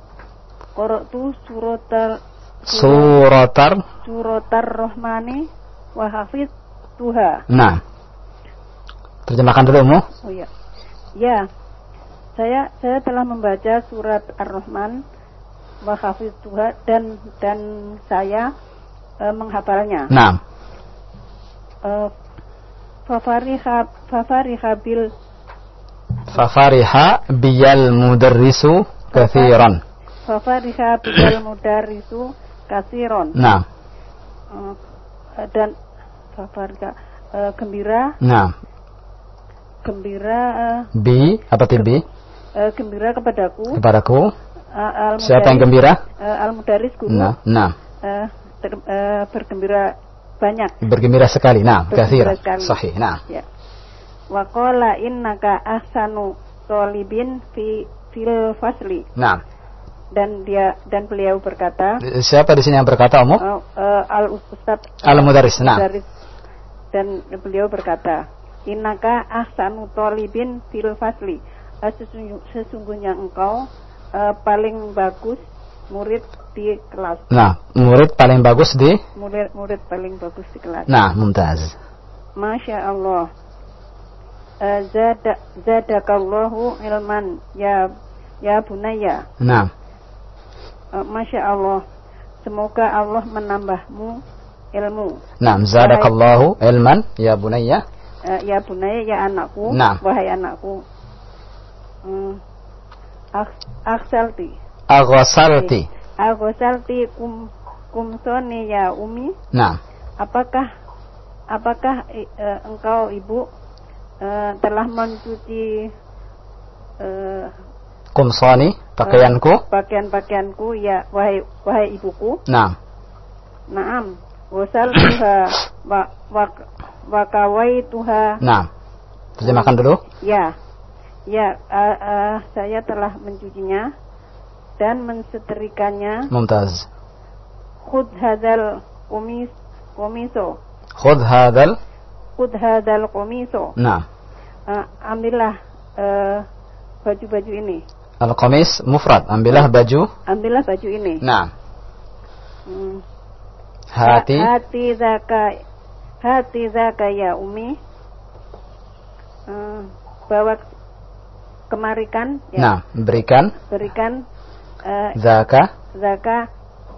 Qara'tu suratal Suratar. suratar Rahmani wa hafiz tuha. Nah, terjemahkan dulu Ummu. Oh ya. Ya. Saya saya telah membaca surat Ar-Rahman wa hafiz tuha dan dan saya eh, menghafalnya. Nah, Eh, Fafariha Fafariha bil fafariha biyal mudarrisu kathiran. Fafariha bil mudarisu kasiron. Nah, Eh, dan Fafariha eh, gembira nah, gembira eh, bi apa ti bi? eh, gembira kepadaku Kepadaku. Eh, al Siapa yang gembira? al mudaris guru Nah, nah, eh, ter- eh, bergembira banyak bergembira sekali. Nah, sekali. Sahih. Nah, ya wa qala innaka ahsanu tolibin fi fil fasli nah. dan dia dan beliau berkata Siapa di sini yang berkata Ummu? eh, eh, al ustad Al mudarris. Nah, dan beliau berkata innaka ahsanu tolibin fil fasli Eh, sesungguh- sesungguhnya engkau eh, paling bagus murid di kelas. Nah, murid paling bagus di? Murid murid paling bagus di kelas. Nah, mumtaz. Masya Allah. Eh, zada zadakallahu ilman. Ya ya bunaya. Nah, Eh, Masya Allah. Semoga Allah menambahmu ilmu. Nah, zadakallahu ilman ya bunayya. Eh, ya bunaya ya anakku. Nah. wahai anakku. Hmm. Aksalti Aghasalti. Aghosalti kum kumsoni ya umi Nah, apakah apakah eh, engkau ibu eh, telah mencuci eh, kumsani pakaianku. pakaian-pakaianku ya wahai wahai ibuku Nah, naam wasal tuha wa wa wakawai tuha nah. Terjemahkan dulu. ya ya eh, eh, saya telah mencucinya dan mensetrikanya Mumtaz. khud hadal kumis komiso Khudh hadal. khud hadal komiso Nah, Eh, ambillah baju-baju ini al-qamis mufrad. Ambillah baju. ambillah baju ini Nah, Hmm. hati. hati zaka hati zaka ya umi Eh, bawa kemarikan ya Nah, berikan berikan eh, zaka zaka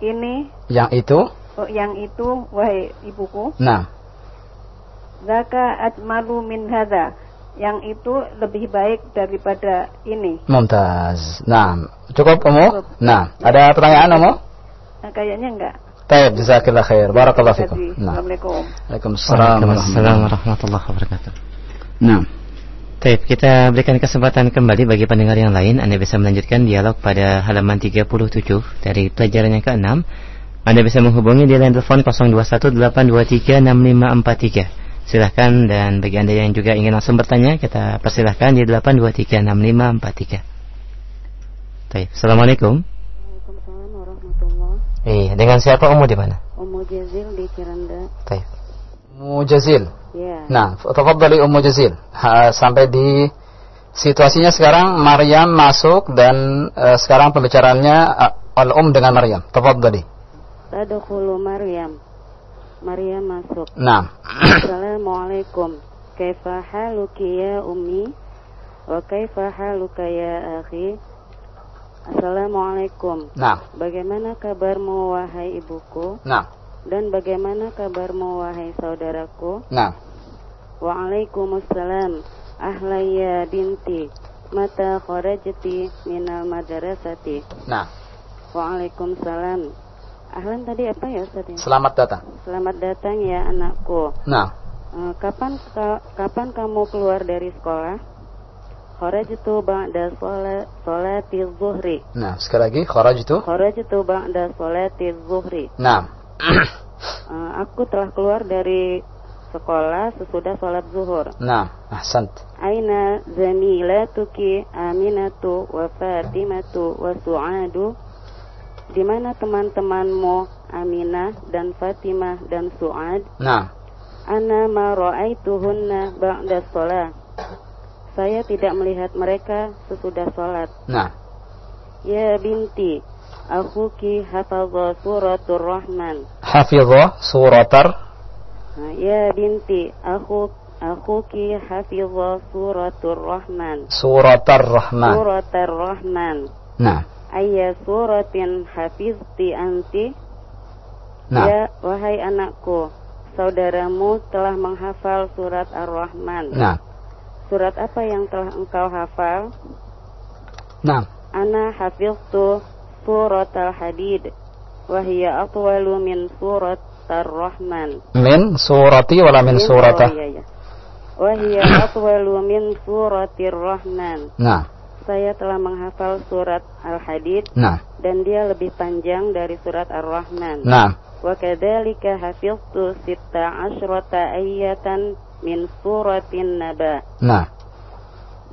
ini yang itu. oh, yang itu wahai ibuku Nah, zaka ajmalu min hadza yang itu lebih baik daripada ini mumtaz. Nah, cukup Ummu? Nah, ada pertanyaan Ummu? Nah, kayaknya enggak Taib, jazakallah khair. Barakallah fikum. Nah. Assalamualaikum. Waalaikumsalam Waalaikumsalam warahmatullahi wabarakatuh. Nah. Taib, kita berikan kesempatan kembali bagi pendengar yang lain. Anda bisa melanjutkan dialog pada halaman 37 dari pelajaran yang ke-6. Anda bisa menghubungi di line telepon 0218236543. Silahkan dan bagi Anda yang juga ingin langsung bertanya, kita persilahkan di 8236543. Taib, Assalamualaikum. Waalaikumsalam warahmatullahi Iya, dengan siapa Umu di mana? Ummu Jazil di Ciranda. Taib. Ummu Jazil. Ya. Nah, tafadhali Ummu Jazil. Ha, sampai di situasinya sekarang Maryam masuk dan eh, sekarang pembicaraannya uh, Al-Um dengan Maryam. Tafadhali. Tadkhulu Maryam. Maryam masuk. Nah. Assalamualaikum. Kaifa haluki ya ummi? Wa kaifa haluka ya akhi? Assalamualaikum. Nah. Bagaimana kabarmu wahai ibuku? Nah. Dan bagaimana kabarmu wahai saudaraku? Nah. Waalaikumsalam. Ahlaya binti. Mata kharajti minal madrasati. Nah. Waalaikumsalam. Ahlan tadi apa ya Ustaz? Selamat datang. Selamat datang ya anakku. Nah. Eh, kapan ka- kapan kamu keluar dari sekolah? Kharajtu ba'da sholati zuhri. Nah, sekali lagi kharajtu. Kharajtu ba'da sholati zuhri. Nah. Eh, aku telah keluar dari sekolah sesudah sholat zuhur. Nah, ahsant. Aina zamilatuki Aminatu wa Fatimatu wa Su'adu Di mana teman-temanmu Aminah dan Fatimah dan Su'ad Nah. Ana ma ra'aituhunna ba'da sholat Saya tidak melihat mereka sesudah sholat Nah. Ya binti Akhuki hafadha suratul rahman Hafidhah suratar. Nah, Ya binti Aku Akhuki hafidha suratul rahman Suratar Rahman. Suratul rahman Nah. Ayya suratin hafizti anti Nah. Ya wahai anakku Saudaramu telah menghafal surat Ar-Rahman Nah. Surat apa yang telah engkau hafal? Nah. Ana hafiztu surat Al-Hadid Wahia atwalu min surat Ar-Rahman Min surati wala min surata. Iya, iya. Wahia atwalu min suratir Rahman Nah. Saya telah menghafal surat Al-Hadid Nah. dan dia lebih panjang dari surat Ar-Rahman. Nah. Wa kadzalika hafiztu sitta asyrata ayatan min suratin Naba. Nah.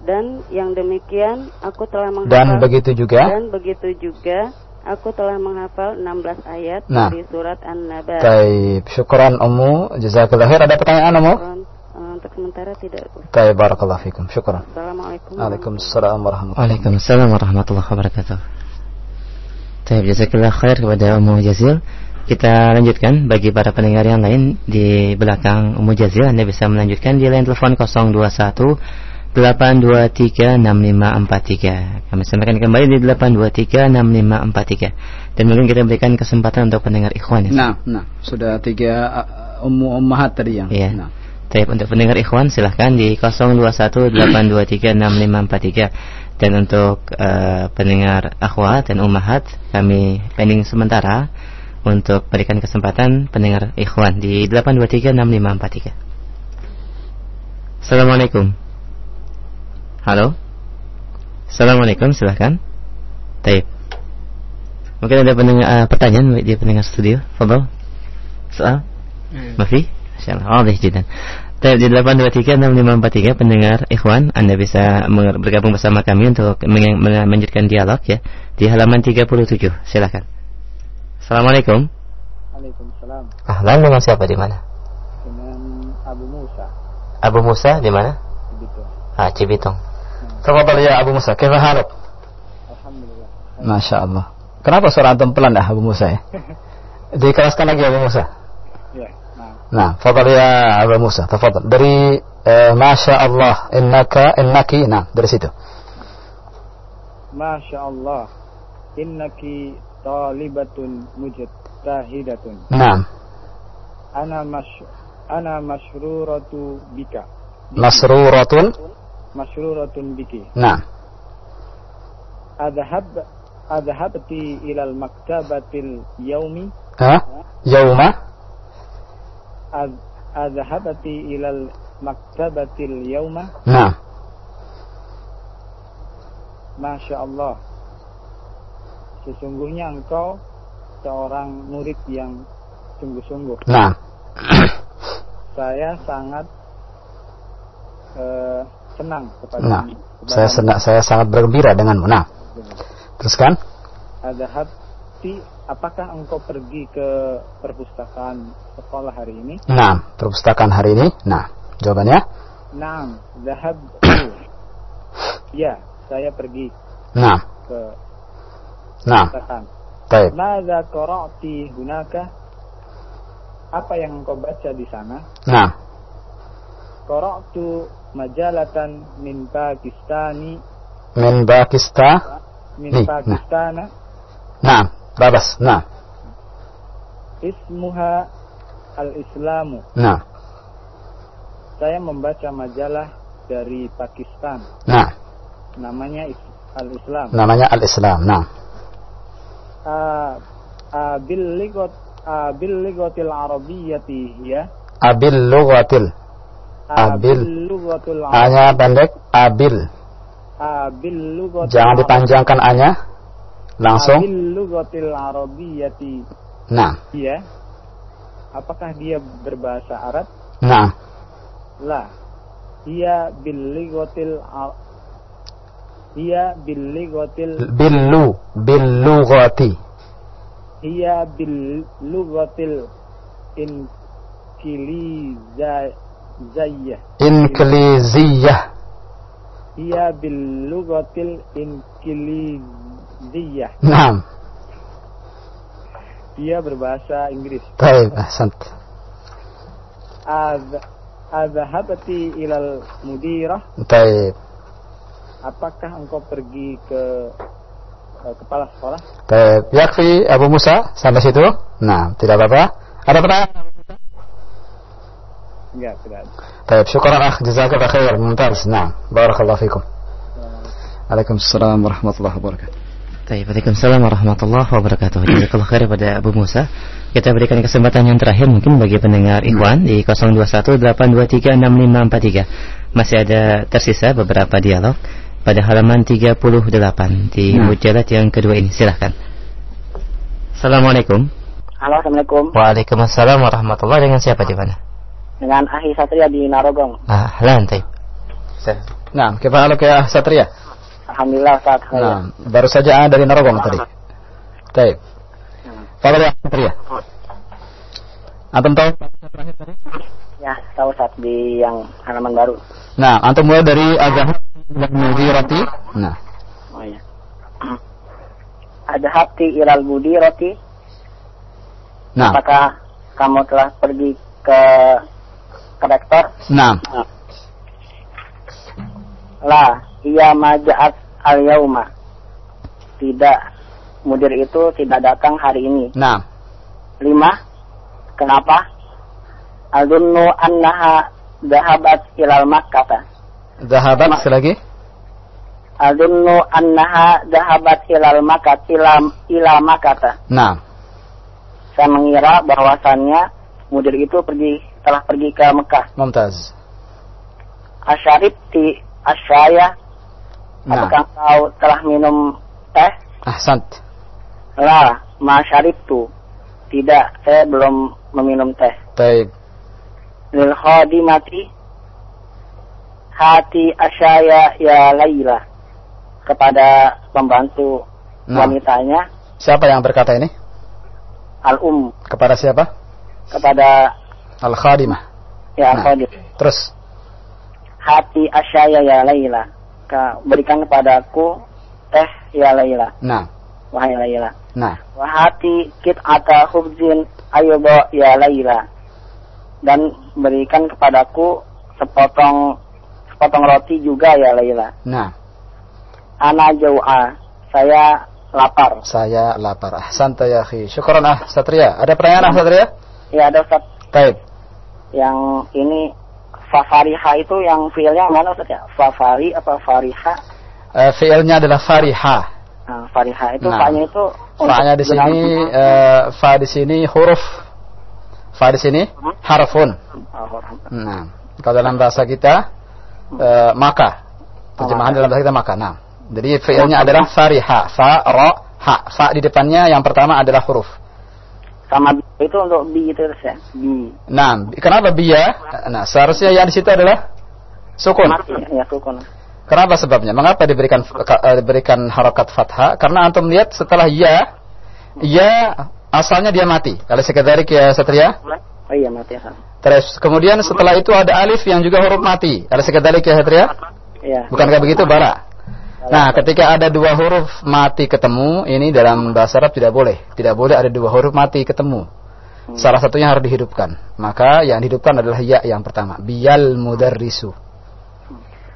Dan yang demikian aku telah menghafal Dan begitu juga? Dan begitu juga aku telah menghafal 16 ayat Nah. dari surat An-Naba. Taib, syukran Ummu. Jazakallah khair. Ada pertanyaan Ummu? Eh, Untuk sementara tidak. Taib, barakallah fikum. Syukran. Assalamualaikum. Waalaikumsalam warahmatullahi Waalaikumsalam warahmatullahi wabarakatuh. Taib jazakallah khair kepada Ummu Jazil. Kita lanjutkan bagi para pendengar yang lain di belakang Ummu Jazil Anda bisa melanjutkan di line telepon 021 823 6543. Kami sampaikan kembali di 823 6543. Dan mungkin kita berikan kesempatan untuk pendengar ikhwan ya. Nah, nah, sudah tiga uh, ummu ummahat tadi yang. Iya. Nah. Taib untuk pendengar ikhwan silahkan di 0218236543 dan untuk eh, pendengar akhwat dan ummahat kami pending sementara untuk berikan kesempatan pendengar ikhwan di 8236543. Assalamualaikum. Halo. Assalamualaikum silahkan. Taib. Mungkin ada pendengar eh, pertanyaan di pendengar studio. Fadal. Soal? Mafi? Insyaallah. Oh, jidan. Taib di 8236543 pendengar Ikhwan, Anda bisa bergabung bersama kami untuk melanjutkan dialog ya di halaman 37. Silakan. Assalamualaikum. Waalaikumsalam. Ahlan dengan siapa di mana? Dengan Abu Musa. Abu Musa di mana? Begitu. Ah, Cibitung. Tafadhal ya Abu Musa, kaifa haluk? Alhamdulillah. Masya Allah. Kenapa suara antum pelan dah Abu Musa ya? Dikeraskan lagi Abu Musa. Ya, nah. Tafadhal ya Abu Musa, tafadhal. Dari eh, Masya Allah, innaka, innaki, nah, dari situ. Masya Allah. Innaki talibatun mujtahidatun. Nah, Ana mash ana masyruratu bika. masruratun, Masruratun biki. nah, Adhab adhabti ilal maktabatil yaumi. ha? Yauma? Ad- adhabati ilal maktabatil yauma. Nah Masya Allah. Sesungguhnya engkau seorang murid yang sungguh-sungguh. Nah. Saya sangat eh, senang kepada Nah saya, sena- saya sangat bergembira denganmu Nah Teruskan Adhabti apakah engkau pergi ke perpustakaan sekolah hari ini? Nah perpustakaan hari ini Nah jawabannya Naam, zahab. ya, saya pergi Nah ke Nah perpustakaan. Baik Mada qara'ti hunaka? Apa yang engkau baca di sana? Nah Qara'tu majalatan min Pakistani Min Pakistan min nah. Pakistana Nah Babas Nah ismuha al-Islamu. Nah Saya membaca majalah dari Pakistan. Nah Namanya Is- Al-Islam. Namanya Al-Islam Nah Ah, ah, bil ligot ah, bil ligotil arabiyyati ya Abil Lughatil Abil. Bil lugatil A-nya pendek Abil. Bil lugatil Jangan dipanjangkan A-nya. Langsung. Bil lugatil arabiyyati. Nah. Ya apakah dia berbahasa Arab? Nah. Lah. Dia bil ligotil ar- dia bil ligotil Billu. Billughati Hiya bil lugatil inkilizayyah. Inkliziyah. Hiya bil lugatil inkilizayyah. Nah Dia berbahasa Inggris. Baik Ahsant Ad Adhabati ilal mudirah. Baik. Apakah engkau pergi ke eh, kepala sekolah? Baik. Yakfi Abu Musa Sampai situ? Nah tidak apa-apa. Ada pertanyaan Enggak, tidak. ada. طيب شكرا أخ جزاك الله خير ممتاز نعم بارك الله فيكم عليكم السلام ورحمة الله وبركاته Baik, Waalaikumsalam warahmatullahi wabarakatuh. Jazakallah khair pada Abu Musa. Kita berikan kesempatan yang terakhir mungkin bagi pendengar Ikhwan di 0218236543. Masih ada tersisa beberapa dialog pada halaman 38 di Nah. mujalat yang kedua ini. Silahkan. Assalamualaikum. Halo, Assalamualaikum. Waalaikumsalam warahmatullahi Dengan siapa di mana? dengan Ahi Satria di Narogong. Ah, lantai. Nah, kepala ke Ahi Satria. Alhamdulillah Pak. Nah, baru saja dari Narogong tadi. Baik. ya, Satria. Antum tahu terakhir tadi? Ya, tahu saat di yang halaman baru. Nah, antum mulai dari agama dan mudirati. Nah. Oh iya. Ada hati ilal budi roti. Nah. Apakah kamu telah pergi ke ke rektor? Nah La, iya maja'at al yauma. Tidak, mudir itu tidak datang hari ini. Nah Lima, kenapa? Aldunnu annaha dahabat ilal makkata. Zahabat sekali lagi Aldunnu annaha dahabat ilal makat ila, ila makata. Nah Saya mengira bahwasannya mudir itu pergi telah pergi ke Mekah. Mumtaz Asyaribti asyaya. Nah Apakah kau telah minum teh? Ahsant La, ma syaribtu. Tidak, saya belum meminum teh. Baik Lil khadimati hati asyaya ya Laila kepada pembantu Nah. wanitanya Siapa yang berkata ini? al-um Kepada siapa? kepada Al-Khadimah. Ya Nah. Khadim. Terus. Hati asyaya ya Laila. Ka, berikan kepadaku teh ya Laila. Nah. Wahai Laila. Nah. Wahati kit ata khubzin ayubo ya Laila. Dan berikan kepadaku sepotong sepotong roti juga ya Laila. Nah. Ana jau'a saya lapar. Saya lapar. Ahsanta ya akhi. Syukran ah Satria. Ada pertanyaan ah Satria? ya ada Ustaz Baik. Yang ini fafariha itu yang fiilnya mana Ustaz ya? Fafari apa fariha? Eh, Fiilnya adalah fariha. Nah, fariha itu Nah. fa-nya itu Fa-nya di sini eh, fa di sini huruf. Fa di sini harfun. Nah, kalau dalam bahasa kita eh, maka. Terjemahan dalam bahasa kita maka. Nah, jadi fi'ilnya adalah fariha, fa ra ha. Fa di depannya yang pertama adalah huruf. Sama bi itu untuk bi itu terus ya. Bi. Nah, kenapa biya? Nah, seharusnya ya di situ adalah sukun. Ya sukun. Kenapa sebabnya? Mengapa diberikan eh, diberikan harakat fathah? Karena antum lihat setelah ya, ya asalnya dia mati. Kalau sekedarik ya Satria. Oh iya mati ya. Terus kemudian setelah itu ada alif yang juga huruf mati. Kalau sekedarik ya Satria. Iya. Bukankah begitu bara? Nah, ketika ada dua huruf mati ketemu, ini dalam bahasa Arab tidak boleh. Tidak boleh ada dua huruf mati ketemu. Salah satunya harus dihidupkan. Maka yang dihidupkan adalah ya yang pertama. Biyal mudarrisu.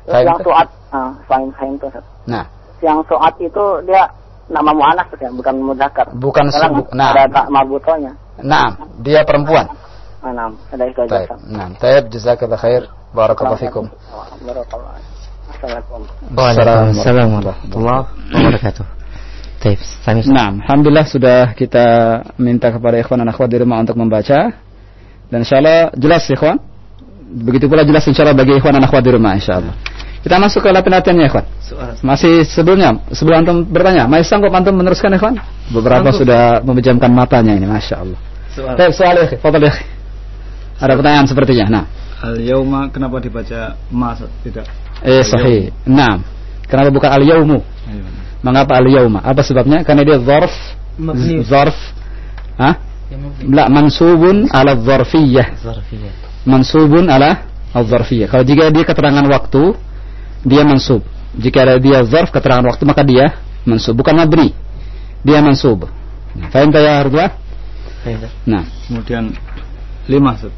Yang suat, ah, fahim fahim tuh. Ustaz. Nah, Yang suat itu dia nama muannas Ustaz, ya, bukan mudzakkar. bukan sebut. Nah, ada tak marbutonya. nah, dia perempuan. Ah, Nah, ada itu aja. Nah, taib jazakallah khair. Barakallahu fikum. Barakallah. Assalamualaikum. Waalaikumsalam warahmatullahi wabarakatuh. Nah, alhamdulillah sudah kita minta kepada ikhwan dan akhwat di rumah untuk membaca. Dan insyaallah jelas ikhwan. Begitu pula jelas insyaallah bagi ikhwan dan akhwat di rumah insyaallah. Kita masuk ke latihan-latihannya ikhwan. Masih sebelumnya, sebelum antum bertanya, masih sanggup antum meneruskan ikhwan? Beberapa Sanggup. sudah memejamkan matanya ini, masya Allah. Soal. Baik, soal ya, fadal ya. Ada pertanyaan sepertinya. Nah, Al yauma kenapa dibaca ma tidak? Eh sahih. Nah, kenapa bukan al yaumu? Ayo. Mengapa al yauma? Apa sebabnya? Karena dia zarf zarf Hah? Ya. La mansubun ala zarfiyah. Zarfiyah. Mansubun ala al-zarfiyah. Kalau jika dia keterangan waktu, dia mansub. Jika ada dia zarf keterangan waktu, maka dia mansub. Bukan mabni. Dia mansub. Fahim tak ya Ardwa? Nah, Kemudian lima Ustaz.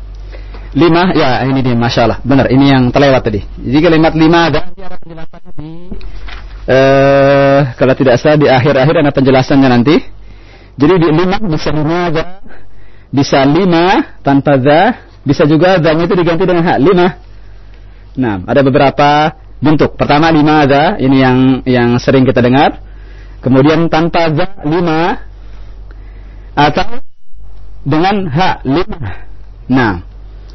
Lima, ya ini dia, masya Allah. Benar, ini yang terlewat tadi. Jadi kalimat lima ada ada penjelasannya di eh kalau tidak salah di akhir-akhir ada penjelasannya nanti. Jadi di lima bisa lima ada, bisa lima tanpa za, bisa juga zanya itu diganti dengan hak lima. Nah, ada beberapa bentuk. Pertama lima ada, ini yang yang sering kita dengar. Kemudian tanpa za lima atau dengan hak lima. Nah,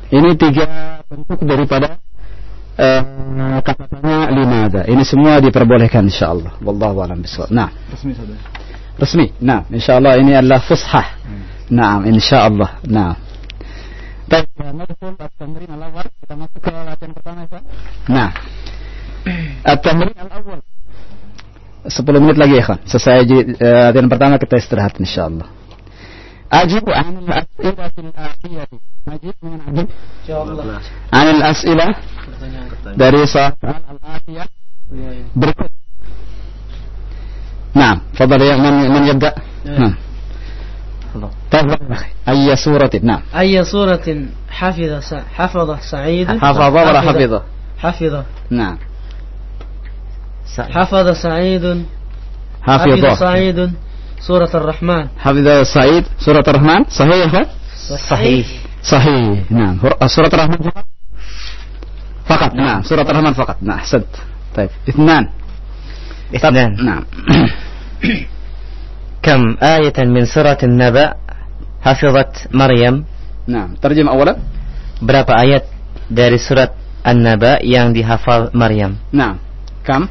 ini tiga bentuk daripada eh, katanya limada. Ini semua diperbolehkan insyaallah. Wallahu a'lam bishawab. Nah. Resmi saudara. Resmi. Nah, insyaallah ini adalah fushah. Hmm. Nah, insyaallah. Nah. Baik, ya, at-tamrin al-awwal. Kita masuk ke latihan pertama, Pak. Nah. At-tamrin al-awwal. 10 menit lagi ya, kan. Selesai latihan pertama kita istirahat insyaallah. أجب عن الأسئلة الآتية أجب من أجب Insyaallah. عن الأسئلة Pertanyaan. dari soal الآتية berikut. نعم تفضل يا من من يبدأ نعم تفضل يا أخي أي سورة نعم أي سورة حفظ س- حفظ سعيد حفظ ولا حفظ حفظ نعم حفظ سعيد حفظ سعيد سورة الرحمن حفظ سعيد سورة الرحمن صحيح يا أخوان صحيح صحيح نعم هر- سورة الرحمن فقط فقط نعم سورة الرحمن فقط نعم أحسنت طيب اثنان اثنان نعم كم آية من سورة النبأ حفظت مريم نعم ترجم أولا berapa ayat dari surat An-Naba yang dihafal Maryam نعم كم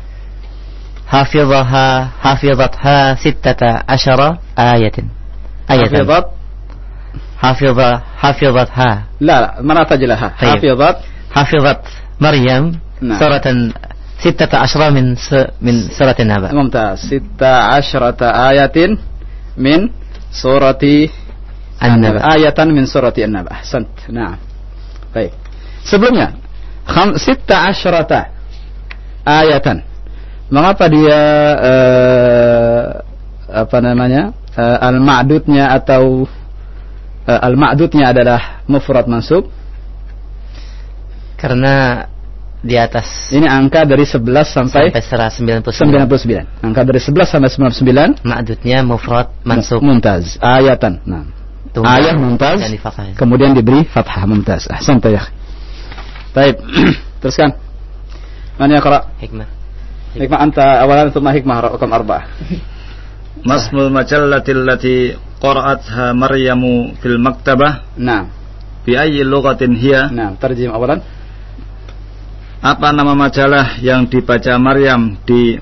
حفظها حفظتها ستة عشر آية. آية. حفظت حفظ حفظتها لا لا ما نحتاج لها طيب. حفظت حفظت مريم نعم. سورة ستة عشر من س... من سورة النبأ. ممتاز. ستة عشرة آية من سورة النبأ. آية من سورة النبأ. أحسنت. نعم. طيب. sebelumnya kham, sita asyrata ayatan mengapa dia eh, apa namanya eh, al-ma'dudnya atau eh, al-ma'dudnya adalah mufrad mansub? Karena di atas ini angka dari 11 sampai, sampai 99 99 angka dari 11 sampai 99 ma'dudnya mufrad mansub. mumtaz. Ayatan. Nah. Ayat mumtaz dan difathah. kemudian diberi fathah mumtaz. Ahsan ya. Baik, teruskan. Man yaqra? Hikmah. Hikmah anta awalan thumma hikmah rakam arba'ah. Masmul majallati allati qara'atha Maryamu fil maktabah. Nah, Bi ayyi lughatin hiya? Nah, terjem awalan. Apa nama majalah yang dibaca Maryam di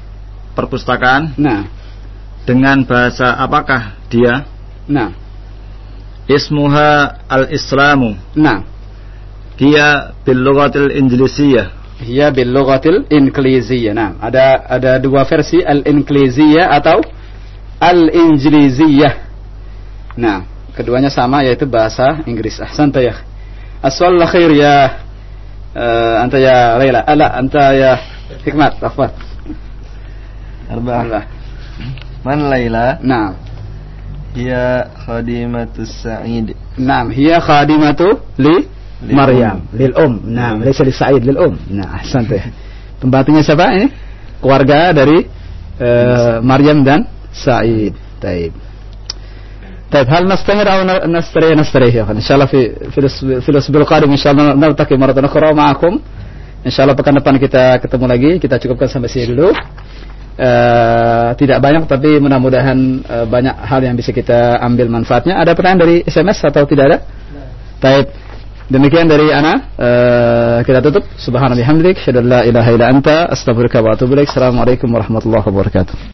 perpustakaan? Nah. Dengan bahasa apakah dia? Nah. Ismuha al-Islamu. Nah. Hiya bil lughatil Injlisiyah. Hiya bil lughatil Ingliziyah. Nah, ada ada dua versi al-Ingliziyah atau al-Injliziyah. Nah, keduanya sama yaitu bahasa Inggris. Ahsanta ya. Aswal khair ya uh, anta ya Laila. Ala anta ya Hikmat. Afwan. Arba'ah. Man Laila? Nah. Hiya khadimatu Sa'id. Naam, hiya khadimatu li Maryam, lil um. Naam, laysa li Sa'id lil um. Nah, ahsanta ya. Pembantunya siapa ini? Keluarga dari uh, Maryam dan Sa'id. Taib. طيب هل نستمر او نستريح نستريح يا اخوان ان شاء الله في في الاسبوع القادم ان شاء الله نلتقي مره اخرى معكم ان شاء الله pekan depan kita ketemu lagi kita cukupkan sampai sini dulu uh, tidak banyak tapi mudah-mudahan uh, banyak hal yang bisa kita ambil manfaatnya ada pertanyaan dari SMS atau tidak ada Taib demikian dari ana. Uh, kita tutup. Subhanallahi hamdik syadallah ilaha illa wa atubu ilaik. Assalamualaikum warahmatullahi wabarakatuh